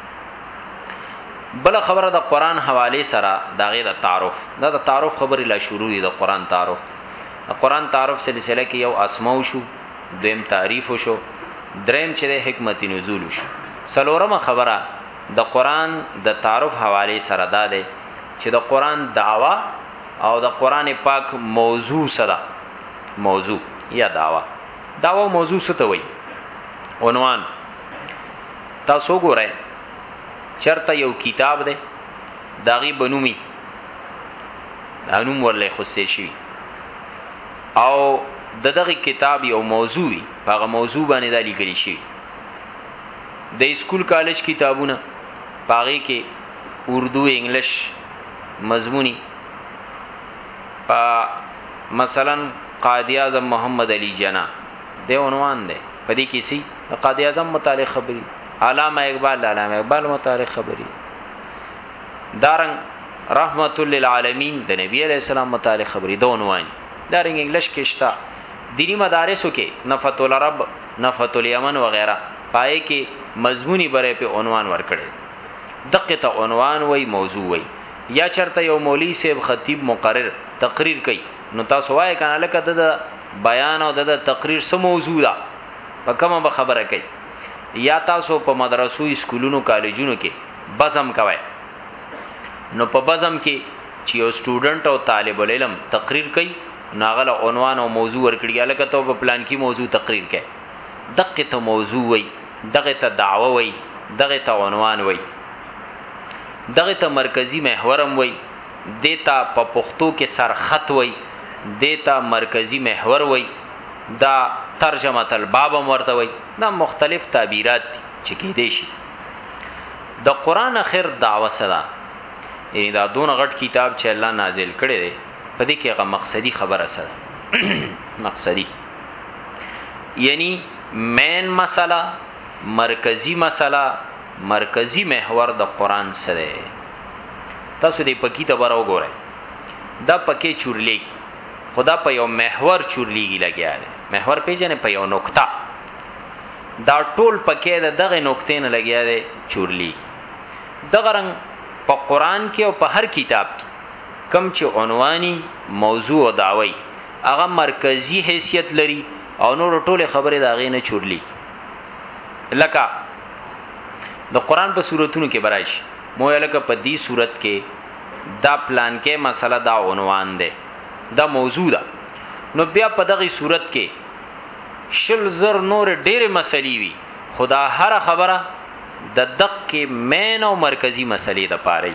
بل خبره د قران حواله سره داغه د تعارف دا د تعارف خبرې لا شروع دي د قران تعارف د قران تعارف سلسله کې یو اسماء شو دویم تعریف شو دریم چې د حکمت نزول شو سلورم خبره د قران د تعارف حواله سره دا ده چې د قران داوا او د قران پاک موضوع سره موضوع یا داوا داوا موضوع څه ته وایي عنوان تاسو ګورئ چرته یو کتاب دی داغي بنومي انوم ورلې خوستې شي او د دغه کتاب یو موضوع وي هغه موضوع باندې د لیکل شي د اسکول کالج کتابونه پاغي کې اردو انګلیش مضمونی پا مثلا قاضی اعظم محمد علی جنا د عنوان ده پدې کې سي قاضي اعظم متعلق خبري علامه اقبال علامه اقبال متعلق خبري دارنګ رحمت للعالمین د نبی علی السلام متعلق خبري دون وای دارنګ انګلیش کې شتا دینی مدارسو کې نفت العرب نفت الیمن وغیرہ پای کې مضمونی بره په عنوان ورکړي دقه ته عنوان وای موضوع وای یا چرته یو مولوی صاحب خطیب مقرر تقریر کوي نو تاسو وای کنه لکه د بیان او د تقریر سم موضوع ده په کومه به خبره کوي یا تاسو په مدرسو اسکولونو کالجونو کې بزم کوي نو په بزم کې چې یو سټوډنټ او طالب العلم تقریر کوي ناغله عنوان او موضوع ورکړي الکه ته په پلان کې موضوع تقریر کوي دقه ته موضوع وي دغه ته دعوه وي دغه ته عنوان وي دغه ته مرکزی محورم وي دیتا په پښتو کې سرخط وي دیتا مرکزی محور وي دا ترجمه الباب ورته وای دا مختلف تعبیرات دي چې کې دي شي د قران اخر دعوه سره یعنی دا دون غټ کتاب چې الله نازل کړي دي په دې کې هغه مقصدی خبره سره مقصدی یعنی مین مسله مرکزی مسله مرکزی محور د قران سره تاسو دې پکی ته برو ګورئ دا پکې چورلې کی خدا په یو محور چورلیږي لګیا دی محور پیژنې په یو نقطه دا ټول پکې د دغه نقطې نه لګیا دی چورلیږي دغه رنګ په قران کې او په هر کتاب کې کم چې عنواني موضوع او داوي هغه مرکزی حیثیت لري او نور ټول خبره دا غي نه چورلی لکه د قران په سوراتونو کې برایش مو لکه په دې صورت کې دا پلان کې مسله دا عنوان ده دا موضوع ده نو بیا په دغه صورت کې شل زر نور ډېر مسلې وي خدا هر خبره د دق کې مین او مرکزی مسلې د پاره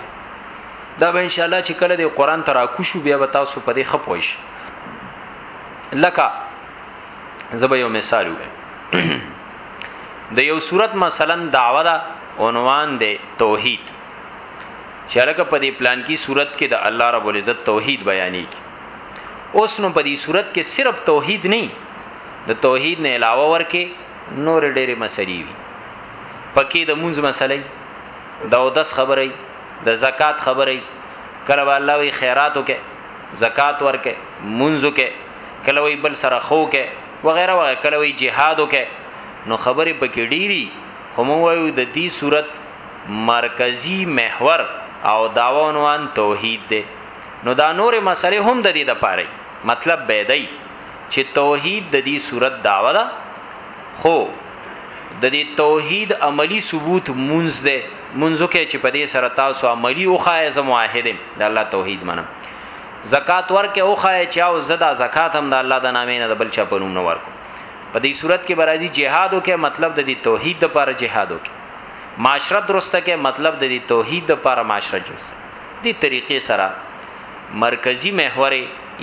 دا به ان شاء الله چې کله د قران ترا کوشو بیا به تاسو په دې خپوي شئ لکه زبې یو مثال وګورئ د یو صورت مثلا دعوه دا عنوان دی توحید چرګه په دې پلان کې صورت کې د الله رب العزت توحید بیانې کی اوس نو په دې صورت کې صرف توحید نه د توحید نه علاوه ورکه نور ډېرې مسلې وي پکې د مونږ مسلې د اودس خبرې د زکات خبرې کله به الله وی خیرات وکې زکات ورکې مونږ وکې کله وی بل سره خو کې وغیرہ وغیرہ کله وی jihad وکې نو خبرې پکې ډېری هم وایو د دې صورت مرکزی محور او دعوه عنوان توحید دی نو دا نور مسئله هم د دې د پاره مطلب به دی چې توحید د دې صورت دعوه ده خو د دې توحید عملی ثبوت مونږ ده مونږ کې چې په دې سره تاسو عملی او خایز موحدم د الله توحید منم زکات ورکه او خای چې او زدا زکات هم د الله د نامې نه د بل چا په نوم نه ورکو په دې صورت کې برازي جهاد وکي مطلب د دې توحید د پر جهاد وکي معاشره درسته کې مطلب د دې توحید د پر معاشره جوړ سي دې طریقې سره مرکزی محور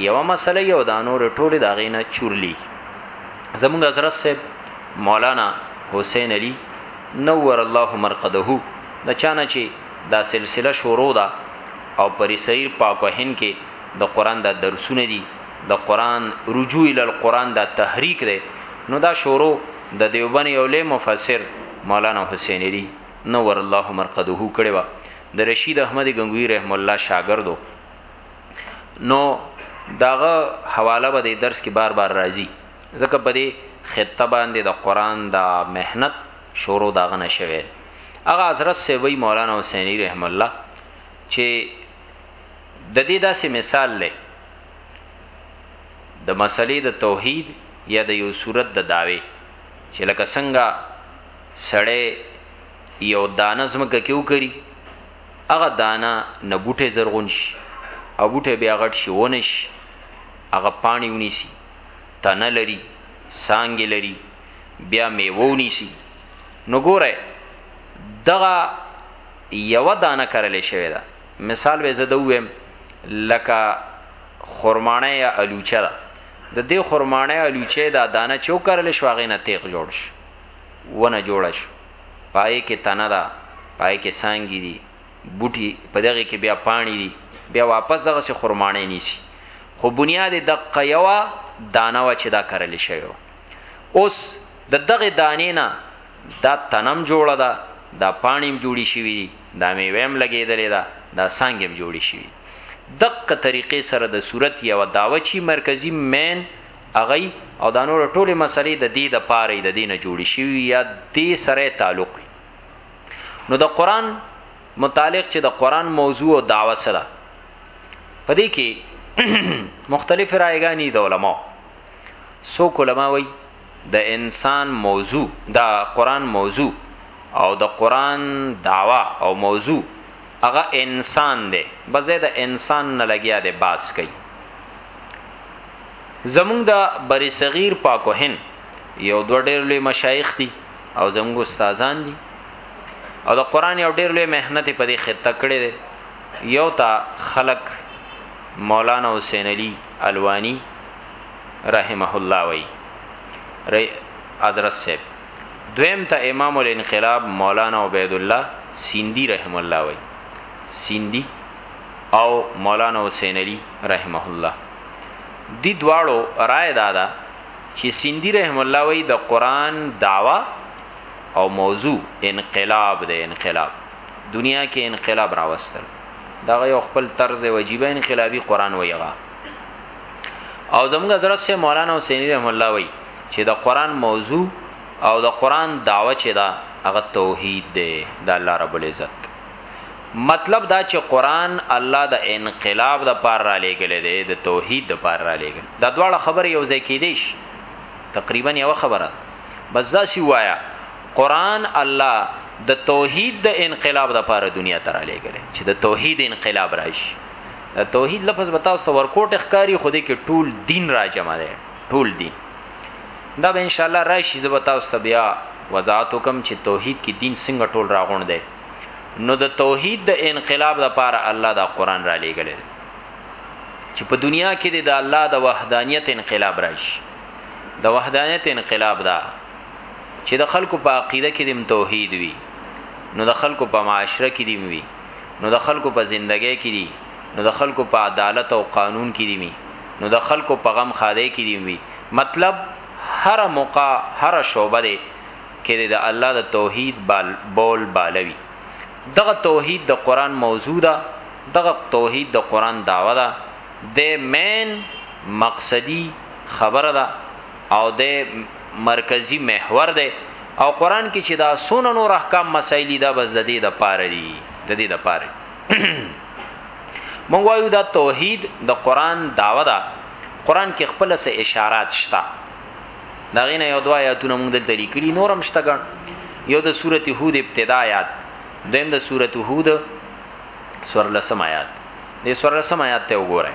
یو مسله یو دانو رټول دا غینه چورلی زموږ حضرت صاحب مولانا حسین علی نور الله مرقده د چانه چې دا سلسله شروع ده او پرې سیر پاکو هن کې د قران د درسونه دي د قران رجوع ال قران د تحریک ده نو دا شروع د دیوبن یو لوی مفسر مولانا حسین علی نور الله مرقده کړي وا د رشید احمد غنگوی رحم الله شاګردو نو داغه حواله به د درس کې بار بار راځي ځکه په دې خطه باندې د قران دا مهنت شروع داغه نشوي هغه حضرت سیوی مولانا حسینی رحم الله چې د دې داسې مثال لې د مسلې د توحید یا د یو صورت د داوی چې لکه څنګه سړی یو دانه زمکه کېو کری هغه دانه نه بوټه زرغون شي او بوټه بیا غټ شي ونش هغه پانی ونیسی تنه لري سانګې لري بیا میوه ونیسی نو ګوره دغه یو دانه کرل شوی ده مثال به زده ویم لکه خرمانه یا الوچه ده د دې خرمانه الوچه دا دانه چوکرل شو هغه نه تیغ جوړ شو ونه جوړ شو پای کې تنه ده پای کې سانګي دي بوټي په دغه کې بیا پانی دي بیا واپس دغه سي خرمانه نیسی خو بنیاد د قیوا دانه و چې دا کرل شوی اوس د دغه دانې نه دا تنم جوړه ده دا پانیم جوړی شوی دا میوه هم لګېدلې ده دا څنګه هم جوړې شي دقه طریقې سره د صورت یو داوه چی مرکزی مین اغی او دا نور ټوله مسلې د دې د پاره د دینه جوړې شي یا دې سره تعلق نو د قران متعلق چې د قران موضوع او داوه سره پدې کې مختلف رایګانی د علماء سو علماء وی د انسان موضوع د قران موضوع او د قران دعوا او موضوع هغه انسان دی بس د انسان نه لګیا دی باس کوي زمونږ د بری صغیر پاکو هند یو دوه ډېر لوی مشایخ دي او زمونږ استادان دي او د قران یو ډېر لوی مهنت په دې خطه کړې ده یو تا خلق مولانا حسین علی الوانی رحمه الله وی ری حضرت صاحب دویم ته امام الانقلاب مولانا عبید الله سیندی رحم الله وی سیندی او مولانا حسین علی رحمه الله دی دواړو رائے دادا چې سیندی رحم الله وی د قران دعوا او موضوع انقلاب دی انقلاب دنیا کې انقلاب راوستل دا یو خپل طرز وجیبه انقلابی قران ویغه او زموږ حضرت سے مولانا حسین رحم الله وی چې د قران موضوع او د قران دعوه چې دا هغه توحید دی د الله رب العزت مطلب دا چې قران الله د انقلاب د پار را لېګل دی د توحید د پار را لېګل دا دواړه خبره یو ځای کې دیش تقریبا یو خبره بس دا سی وایا قران الله د توحید د انقلاب د پار دنیا تر لېګل چې د توحید انقلاب راشي دا توحید لفظ به تاسو ته ورکوټ ښکاری خو دې کې ټول دین را جمع دی ټول دین دا به ان شاء الله راشي زه به تاسو ته بیا وضاحت وکم چې توحید کې دین څنګه ټول راغون دی نو د توحید د انقلاب لپاره الله دا قران را لېګل چې په دنیا کې د الله د وحدانیت انقلاب راشي د وحدانیت انقلاب دا چې د خلکو په عقیده کې د توحید وي نو د خلکو په معاشره کې دی وي نو د خلکو په زندګۍ کې دي نو د خلکو په عدالت او قانون کې دي نو د خلکو په غم خاده کې دي وي مطلب هر موقع هر شوبه ده کې د الله د توحید بال بول بالوي دغه توحید د قران موضوع ده دغه توحید د قران داوا ده د مین مقصدی خبره ده او دی مرکزی محور دی او قران کې چې دا سونه نور احکام مسائلی دا بس د دې د پاره دي د دې د پاره مونږ وایو دا توحید د قران داوا ده قران کې خپل سه اشارات شته دا غینه یو دوا آیاتونه مونږ دلته لیکلي نورم شته ګڼ یو د سورته هود ابتدا آیات دیم د سورته هود سورلسم آیات دې سورلسم آیات ته وګورئ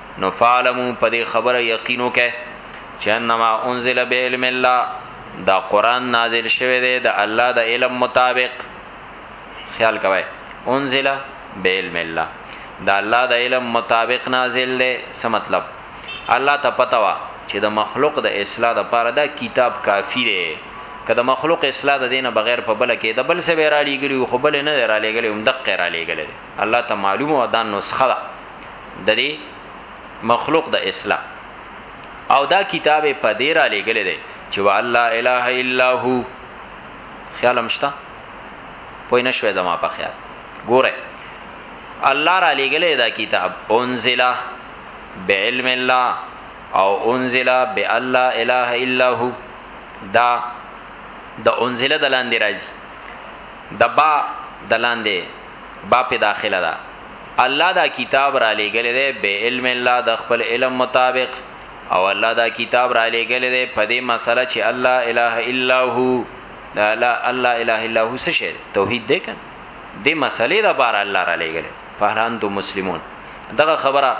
نو فعلمو په دې خبره یقینو کې چې انما انزل بعلم الله دا قران نازل شوه دی د الله د علم مطابق خیال کوی انزل بعلم الله دا الله د علم مطابق نازل دی څه مطلب الله ته پتا وا چې د مخلوق د اصلاح د پاره دا کتاب کافی دی که د مخلوق اصلاح د دینه بغیر په بل کې د بل څه به را لېګلی خو بل نه را لېګلی هم دقه را لېګلی الله ته معلومه دا نسخه ده د دې مخلوق د اسلام او دا کتاب په دې را لګل دی چې وا الله اله الا هو خیال مشتا پوه نه شوې زما په خیال ګوره الله را لګل دا کتاب انزلا بعلم الله او انزلا بالله اله الا هو دا د انزله د لاندې راځي د با د لاندې با په داخله ده الله دا کتاب را لېګل دی به علم الله د خپل علم مطابق او الله دا کتاب را لېګل دی په دې مسله چې الله اله الا هو دا لا الله اله الا هو څه شی توحید دی کنه دې مسلې د بار الله را لېګل فهران تو مسلمون دغه خبره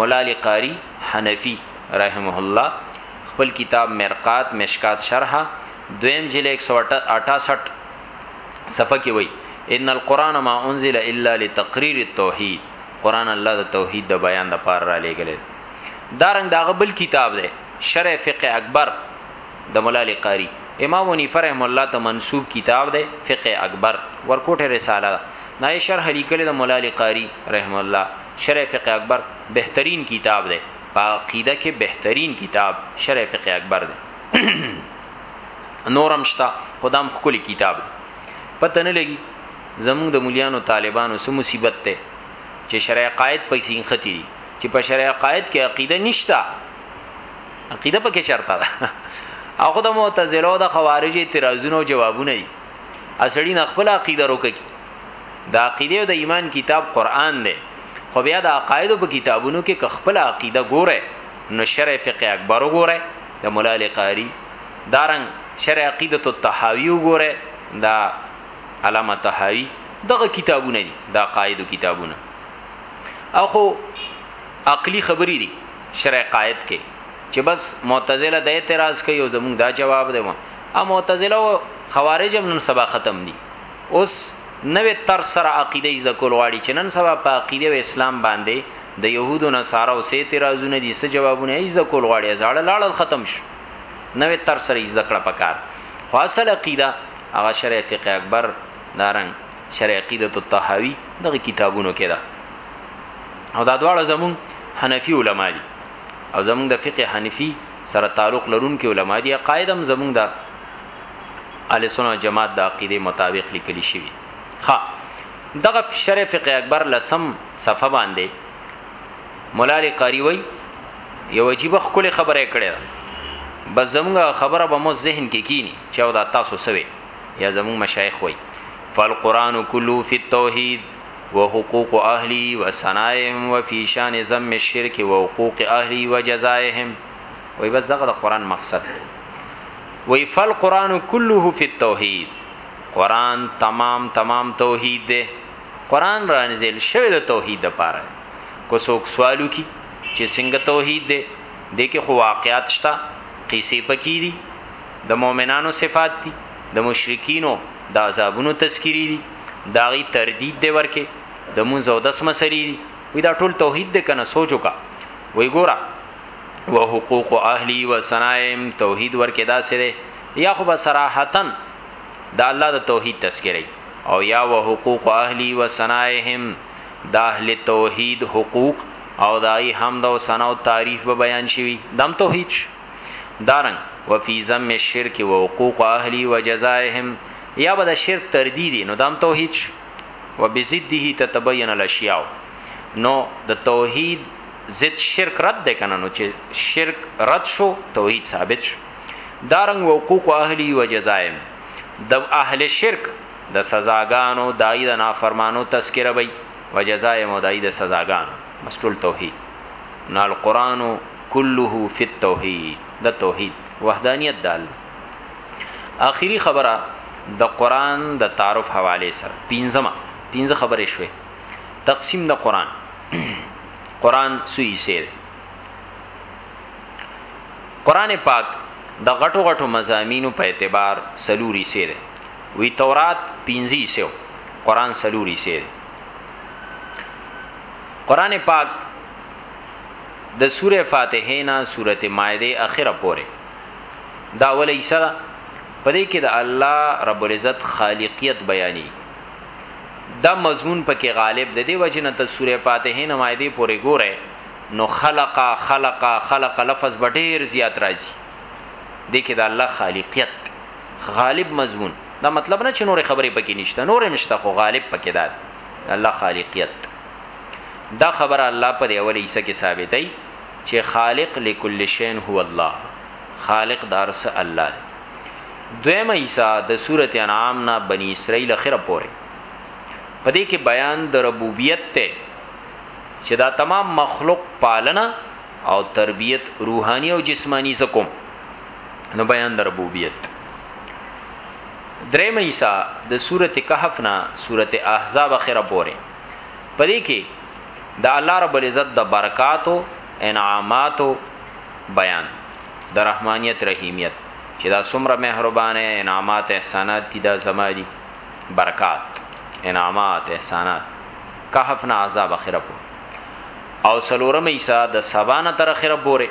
مولا علی قاری حنفی رحمه الله خپل کتاب مرقات مشکات شرح دویم جلد 168 صفه کې وای ان القران ما انزل الا لتقرير التوحید قران الله د توحید د بیان د پار را لېګل دارنګ داغه بل کتاب دی شرع فقه اکبر د مولا علی قاری امام حنیفه رحم الله ته منسوب کتاب دی فقه اکبر ورکوټه رساله ده نه شرح لیکل د مولا علی قاری رحم الله شرع فقه اکبر بهترین کتاب دی په عقیده کې بهترین کتاب شرع فقه اکبر دی نورم شتا خدام خکلی کتاب پته نه لګي زموږ د مليانو طالبانو سم مصیبت ته چې شرع قائد پیسې ختی دي چې په شرع قائد کې عقیده نشتا عقیده پکې چرتا ده هغه د معتزله او د خوارج اعتراضونو جوابونه دي اسړی نه خپل عقیده روکي د عقیده او د ایمان کتاب قران دی خو بیا د عقایدو په کتابونو کې خپل عقیده ګوره نو شرع فقه اکبر ګوره د مولا علی قاری دارنګ شرع عقیده التحاوی وګوره دا علامه تحاوی دغه کتابونه دي دا قاعده کتابونه اخو عقلی خبرې دي شرع قائد کې چې بس معتزله د اعتراض کوي او زمونږ دا جواب دی ا معتزله او خوارج هم نن سبا ختم دي اوس نوې تر سره عقیده یې د کول غواړي چې نن سبا په عقیده او اسلام باندې د يهودو نصارا او سیت رازونه دي څه جوابونه یې د کول غواړي زړه لاړل ختم شو نوې تر سره یې د کړه پکار خو اصل عقیده هغه شرع فقه اکبر دارنګ شرع عقیده الطحاوی دغه کتابونو کې ده او دا دواړه زمون حنفي علما دي او زمون د فقه حنفي سره تعلق لرونکي علما دي قاعده زمون د اهل سنت جماعت د عقیده مطابق لیکل شوی ها دغه شرع فقه اکبر لسم صفه باندې مولا علی قاری وای یو عجیب خپل خبره کړې بس زمونږ خبره به مو ذهن کې کینی چې او دا تاسو سوي یا زمونږ مشایخ وای فالقران کلو فی التوحید وحقوق اهلی وصنائهم وفی شان ذم الشرک وحقوق اهلی وجزائهم وای بس دغه د قران مقصد دی وای فل قران كله فی التوحید قران تمام تمام توحید دی قران رانزل شوی د توحید لپاره کو څوک سوالو کی چې څنګه توحید دی د کې خو واقعات شته قصې پکې دي د مؤمنانو صفات دي د مشرکینو د عذابونو تذکری دي داغي تردید دی ورکه د مونږ او داس مسلې دي وی دا ټول توحید دی کنه سوچو کا وی ګوره و حقوق اهلی و سنائم توحید ورکه دا سره یا خو بصراحتن دا الله د توحید تذکری او یا و حقوق اهلی و سنائهم دا اهل توحید حقوق او دای حمد او ثنا او تعریف به بیان شوی دم توحید شو دارن و فی ذم الشرک و حقوق اهلی و جزائهم یا به د شرک تردیدی نو دم توحید شو و بزده تتبین الاشیاء نو د توحید ضد شرک رد ده کنه نو چې شرک رد شو توحید ثابت شو دارنګ حقوق اهلی و جزایم د دا اهل شرک د سزاګانو دای د نافرمانو تذکره وی و جزایم او دای د سزاګانو مستول توحید نو القران كله فی التوحید د توحید وحدانیت دال اخیری خبره د قران د تعارف حواله سره پنځمه پنځه خبرې شوې تقسیم د قران قران سوی سیر قران پاک د غټو غټو مزامینو په اعتبار سلوري سیر وی تورات 15 سو قران سلوري سیر قران پاک د سوره فاتحه نه سوره مائده اخره پوره دا ولې سره پدې کې د الله رب العزت خالقیت بیانې دا مضمون پکې غالب د دې وجنه ته سوره فاتحه نه مایده پورې ګوره نو خلق خلق خلق لفظ بډیر زیات راځي د کې د الله خالقیت غالب مضمون دا مطلب نه چې نور خبرې پکې نشته نور هم شته خو غالب پکې دا الله خالقیت دا خبره الله په دی اول عیسی کې ثابتای چې خالق لكل شین هو الله خالق دارس الله دی دویم ایسا د سورت انعام نا بنی اسرائیل خیره پوری په دې کې بیان د ربوبیت ته چې دا تمام مخلوق پالنه او تربیت روحانی او جسمانی زکم نو بیان د ربوبیت دریم ایسا د سورت کهف نا سورت احزاب خیره پوری په دې کې د الله رب العزت د برکاتو انعاماتو بیان د رحمانیت رحیمیت چې دا څومره مهربانه انعامات احسانات دي دا زما دي برکات انعامات احسانات کهف نه عذاب اخره پو او سلورم ایسا د سبانه تر اخره پوره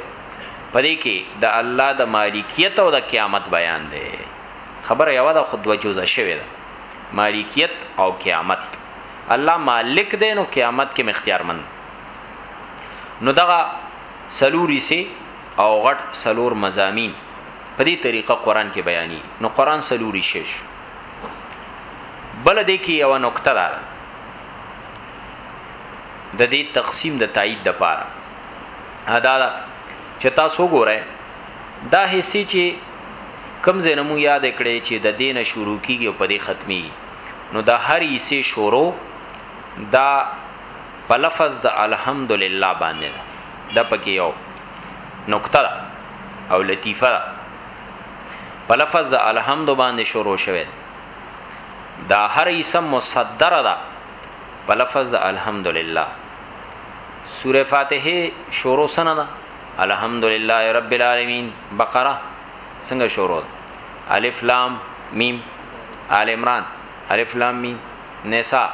پدې کې د الله د مالکیت او د قیامت بیان دی خبره یو ده خود وجوزه شوی ده مالکیت او قیامت الله مالک دی نو قیامت کې مختیارمن نو دغه سلور حصے او غټ سلور مزامین په دې طریقه قران کې بیانې نو قران سلور حصے شو بل دې کې یو نقطه ده د دې تقسیم د تایید د پاره ادا چې تاسو ګورئ دا حصے چې کم زینمو یاد کړي چې د دینه شروع کیږي او په دې ختمي نو د هر حصے شروع دا په لفظ د الحمدلله باندې ده دا په کې یو نقطه ده او لطیفه ده په لفظ د الحمد باندې شروع شوه دا هر اسم مصدر ده په لفظ د الحمدلله سوره فاتحه شروع سنه ده الحمدلله رب العالمین بقره څنګه شروع ده الف لام میم آل عمران الف لام میم نساء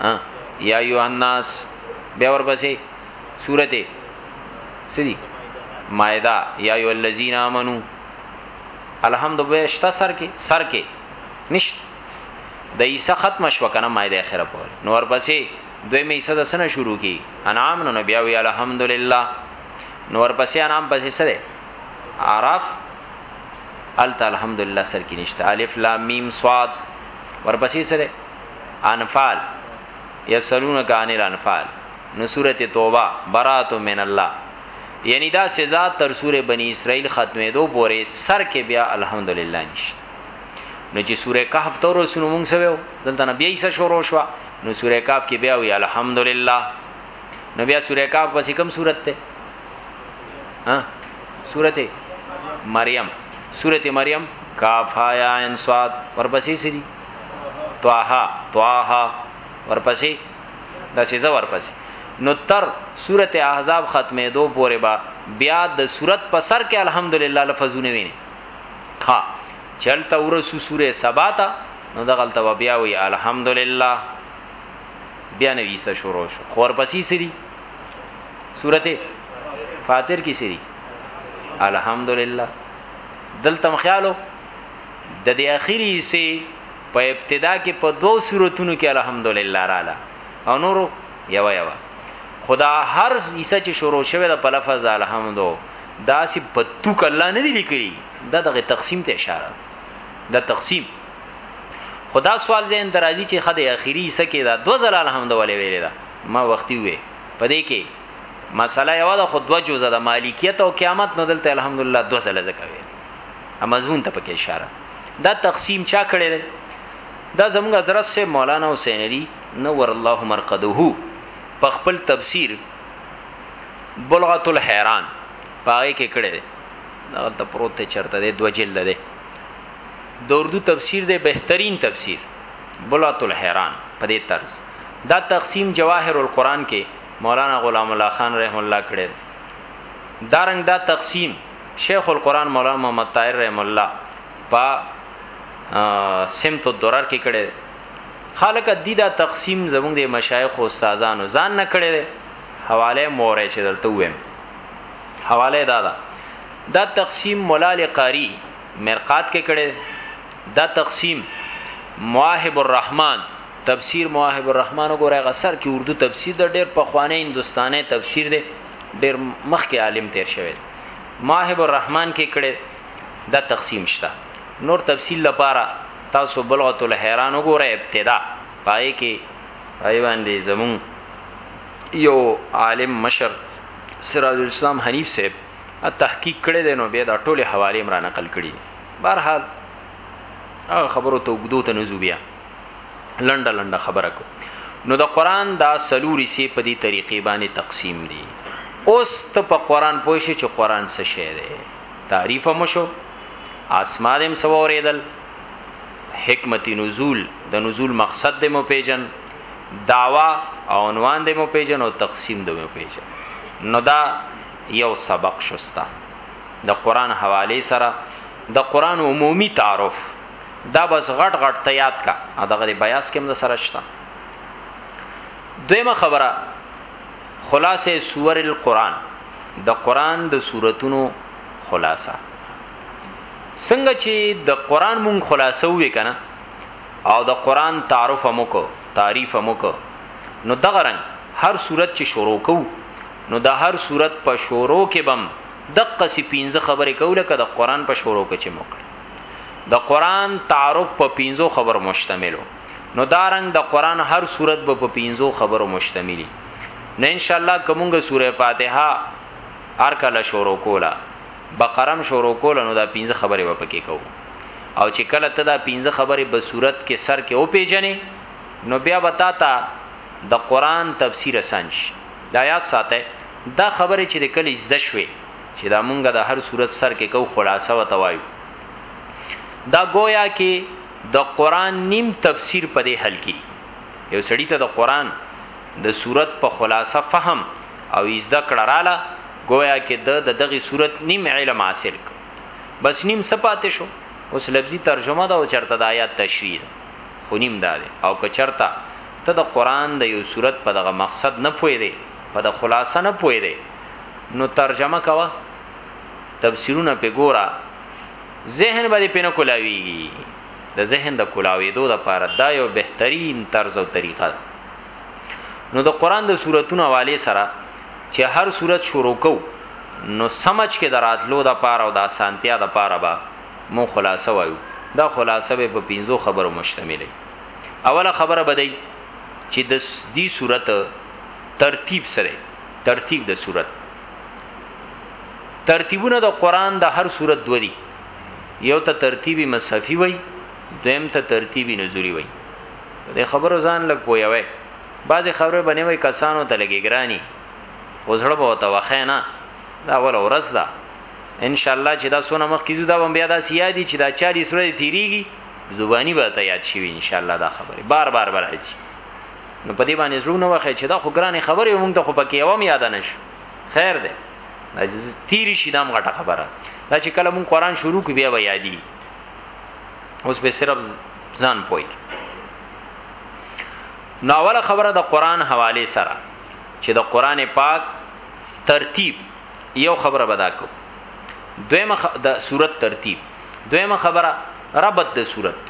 ها یا ایه الناس بیا ورپسې سورته سری مائده یا ایه الذین آمنو الحمد بهشتا سر کې سر کې نشت د عیسی ختم شو کنه مائده اخره پورې نو ورپسې دوی مې عیسی د سنه شروع کی انعام نو بیا وی الحمدلله نو ورپسې انعام پسې سره عرف الت الحمدلله سر کې نشته الف لام میم صاد ورپسې سره انفال یسلونک عن الانفال نو سوره توبه برات من الله یعنی دا سزا تر سوره بنی اسرائیل ختمې دو پورې سر کې بیا الحمدلله نشته نو چې سوره کهف تر وسونو مونږ سویو دلته نبی ایسه شروع شو نو سوره کهف کې بیا وی الحمدلله نو بیا سوره کاف پسې کوم سورته ده ها سورته مریم سورته مریم کاف ها یا ان صاد ورپسې سری طه طه ورپسې د سیزه ورپسې نو تر سورته احزاب ختمه دو پورې با بیا د سورته په سر کې الحمدلله لفظونه ویني ها چلته ورسو سوره سبا ته نو دغلت و بیا وی الحمدلله بیا نو عیسی شروع شو خو ورپسې سری سورته فاتر کې سری الحمدلله دلته خیالو د دې اخیری سي په ابتدا کې په دوو صورتونو کې الحمدلله رااله او نورو یو یو خدا هر عیسی چې شروع شوه د په لفظ الحمدو دا سی په توک الله نه لیکلی دا دغه تقسیم ته اشاره دا تقسیم خدا سوال زین درازی چې خدای اخیری سکه دا دو زل الحمد ولې ویل دا ما وختي وې پدې کې مسله یو ده خود وجو زده مالکیت او قیامت نو دلته الحمدلله دو زل زکه ویل ا مضمون ته پکې اشاره دا تقسیم چا کړی دی دا زموږ حضرت سے مولانا حسین علی نور الله مرقده په خپل تفسیر بلغۃ الحیران پاره کې کړی دی دغه ته پروت چرته دی دوجل دی د اردو تفسیر دی بهترین تفسیر بلعت الحیران په دې طرز دا تقسیم جواهر القرآن کې مولانا غلام الله خان رحم الله کړی دا رنګ دا تقسیم شیخ القرآن مولانا محمد طاهر رحم الله په سمت الدرر کې کړی خالق دی دا تقسیم زموږ د مشایخ او استادانو ځان نه کړی حواله مورې چې دلته ویم حواله دا دا دا تقسیم مولا لقاری مرقات کې کړي دا تقسیم مواهب الرحمن تفسیر مواهب الرحمن وګوره غسر کې اردو تفسیر د ډېر پخوانی هندستاني تفسیر دی ډېر مخکې عالم تیر شوی مواهب الرحمن کې کړي دا تقسیم شته نور تفصیل لپاره تاسو بلغت الحیران وګوره ابتدا پای کې پای باندې زمون یو عالم مشر سراج الاسلام حنیف صاحب تحقیق کړی دی نو بیا دا ټوله حواله امرا نقل کړی دی بهر حال هغه خبرو ته وګدو ته نزو بیا لنډه لنډه خبره کو نو د قران دا سلوري سي په دې طریقې باندې تقسیم دي اوس ته په قران پوه شي چې قران څه شی دی تعریف هم شو اسمان هم سووریدل حکمت نزول د نزول مقصد د مو پیجن داوا او عنوان د مو پیجن او تقسیم د مو پیجن نو دا یو سبق شسته د قران حواله سره د قران عمومي تعارف دا بس غټ غټ ته یاد کا دغه د بیاس کې هم د سره شته دویمه خبره خلاصه سور القرآن د قرآن د سوراتونو خلاصه څنګه چې د قرآن مونږ خلاصه وې کنه او د قرآن تعارف موکو تعریف موکو نو دغه رنګ هر صورت چې شروع کوو نو د هر صورت په شورو کې بم دقه سی پینځه خبرې کوله کده قران په شورو کې چې موکړ د قران تعارف په پینځو خبر مشتملو نو دارنګ د دا قران هر صورت به په پینځو خبرو مشتملی نه ان شاء الله کومه سوره فاتحه هر کله شروع کولا بقرم شروع کولا نو دا پینځه خبرې به پکې کوو او چې کله ته دا پینځه خبرې به صورت کې سر کې او پیجنې نو بیا وتا ته د قران تفسیر سنج دا یاد ساته دا خبره چې د کلی زده شوي چې دا مونږه د هر صورت سر کې کو خلاصه وتوایو دا گویا کې د قران نیم تفسیر په دې حل کې یو سړی ته د قران د صورت په خلاصه فهم او زده کړه رااله گویا کې د دغه صورت نیم علم حاصل ک بس نیم سپاتې شو اوس لفظي ترجمه دا او چرته د آیات تشریح خو نیم دا دی او که چرته ته د قرآن د یو سورت په دغه مقصد نه پوهېدې، په د خلاصه نه پوهېدې، نو ترجمه کوه، تفسیرونه پرې ګوره، ذهن به دې پرې نه کولاوېږي، د ذهن د کولاوېدو لپاره دا یو بهترین طرز او طریقه ده. نو د قرآن د سورتونو حوالې سره چې هر سورت شروع کو، نو سمج کې د راتلو لپاره او د اسانتیا لپاره به مونږ خلاصه وایو، دا خلاصه به په پنځو خبرو مشتمله وي. اوله خبره بدای چې د دې صورت ترتیب سره ترتیب د صورت ترتیبونه د قران د هر صورت دوه دي یو ته ترتیبی مصحفی وای دویم ته ترتیبی نزولی وای د خبرو ځان لګ پویوي بعضی خبره باندې وای کسانو ته لګی ګرانی وزړه به وته وخه نه دا ول ورځ ده ان شاء الله چې دا سونه مخ کیږي دا بیا دا سیادی چې دا 40 ورځې تیریږي زبانی به ته یاد شي ان شاء الله دا خبره بار بار به راځي نو په دې باندې زړه نه وخی چې دا خو ګرانې خبره مونږ ته خو پکې یوم یاد نش خیر ده عجز تیری شي دام غټه خبره دا چې کله مونږ قران شروع کو بیا به یادی اوس به صرف ځان پوي نو اوله خبره د قران حواله سره چې د قران پاک ترتیب یو خبره بدا کو دویمه خ... د صورت ترتیب دویمه خبره ربط د صورت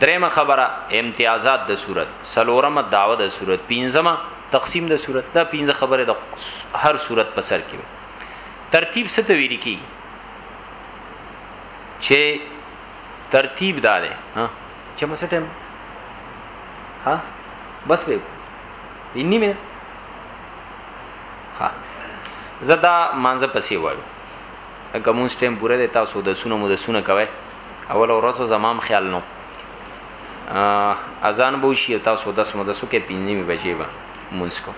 دریمه خبره امتیازات د صورت سلورمه داوه د صورت پنځمه تقسیم د صورت دا پنځه خبره د هر صورت په سر کې ترتیب څه ته ویل کی چې ترتیب دا دی ها چې مسه ټیم ها بس به انی مې ها زدا مانزه پسې وایو لکه مونږ ټیم پوره دی تاسو د سونه مو د سونه کوي اول ورځو زمام خیال نو اذان بو شي تاسو د سمو د سکه پینځمي بجې به مونږ کو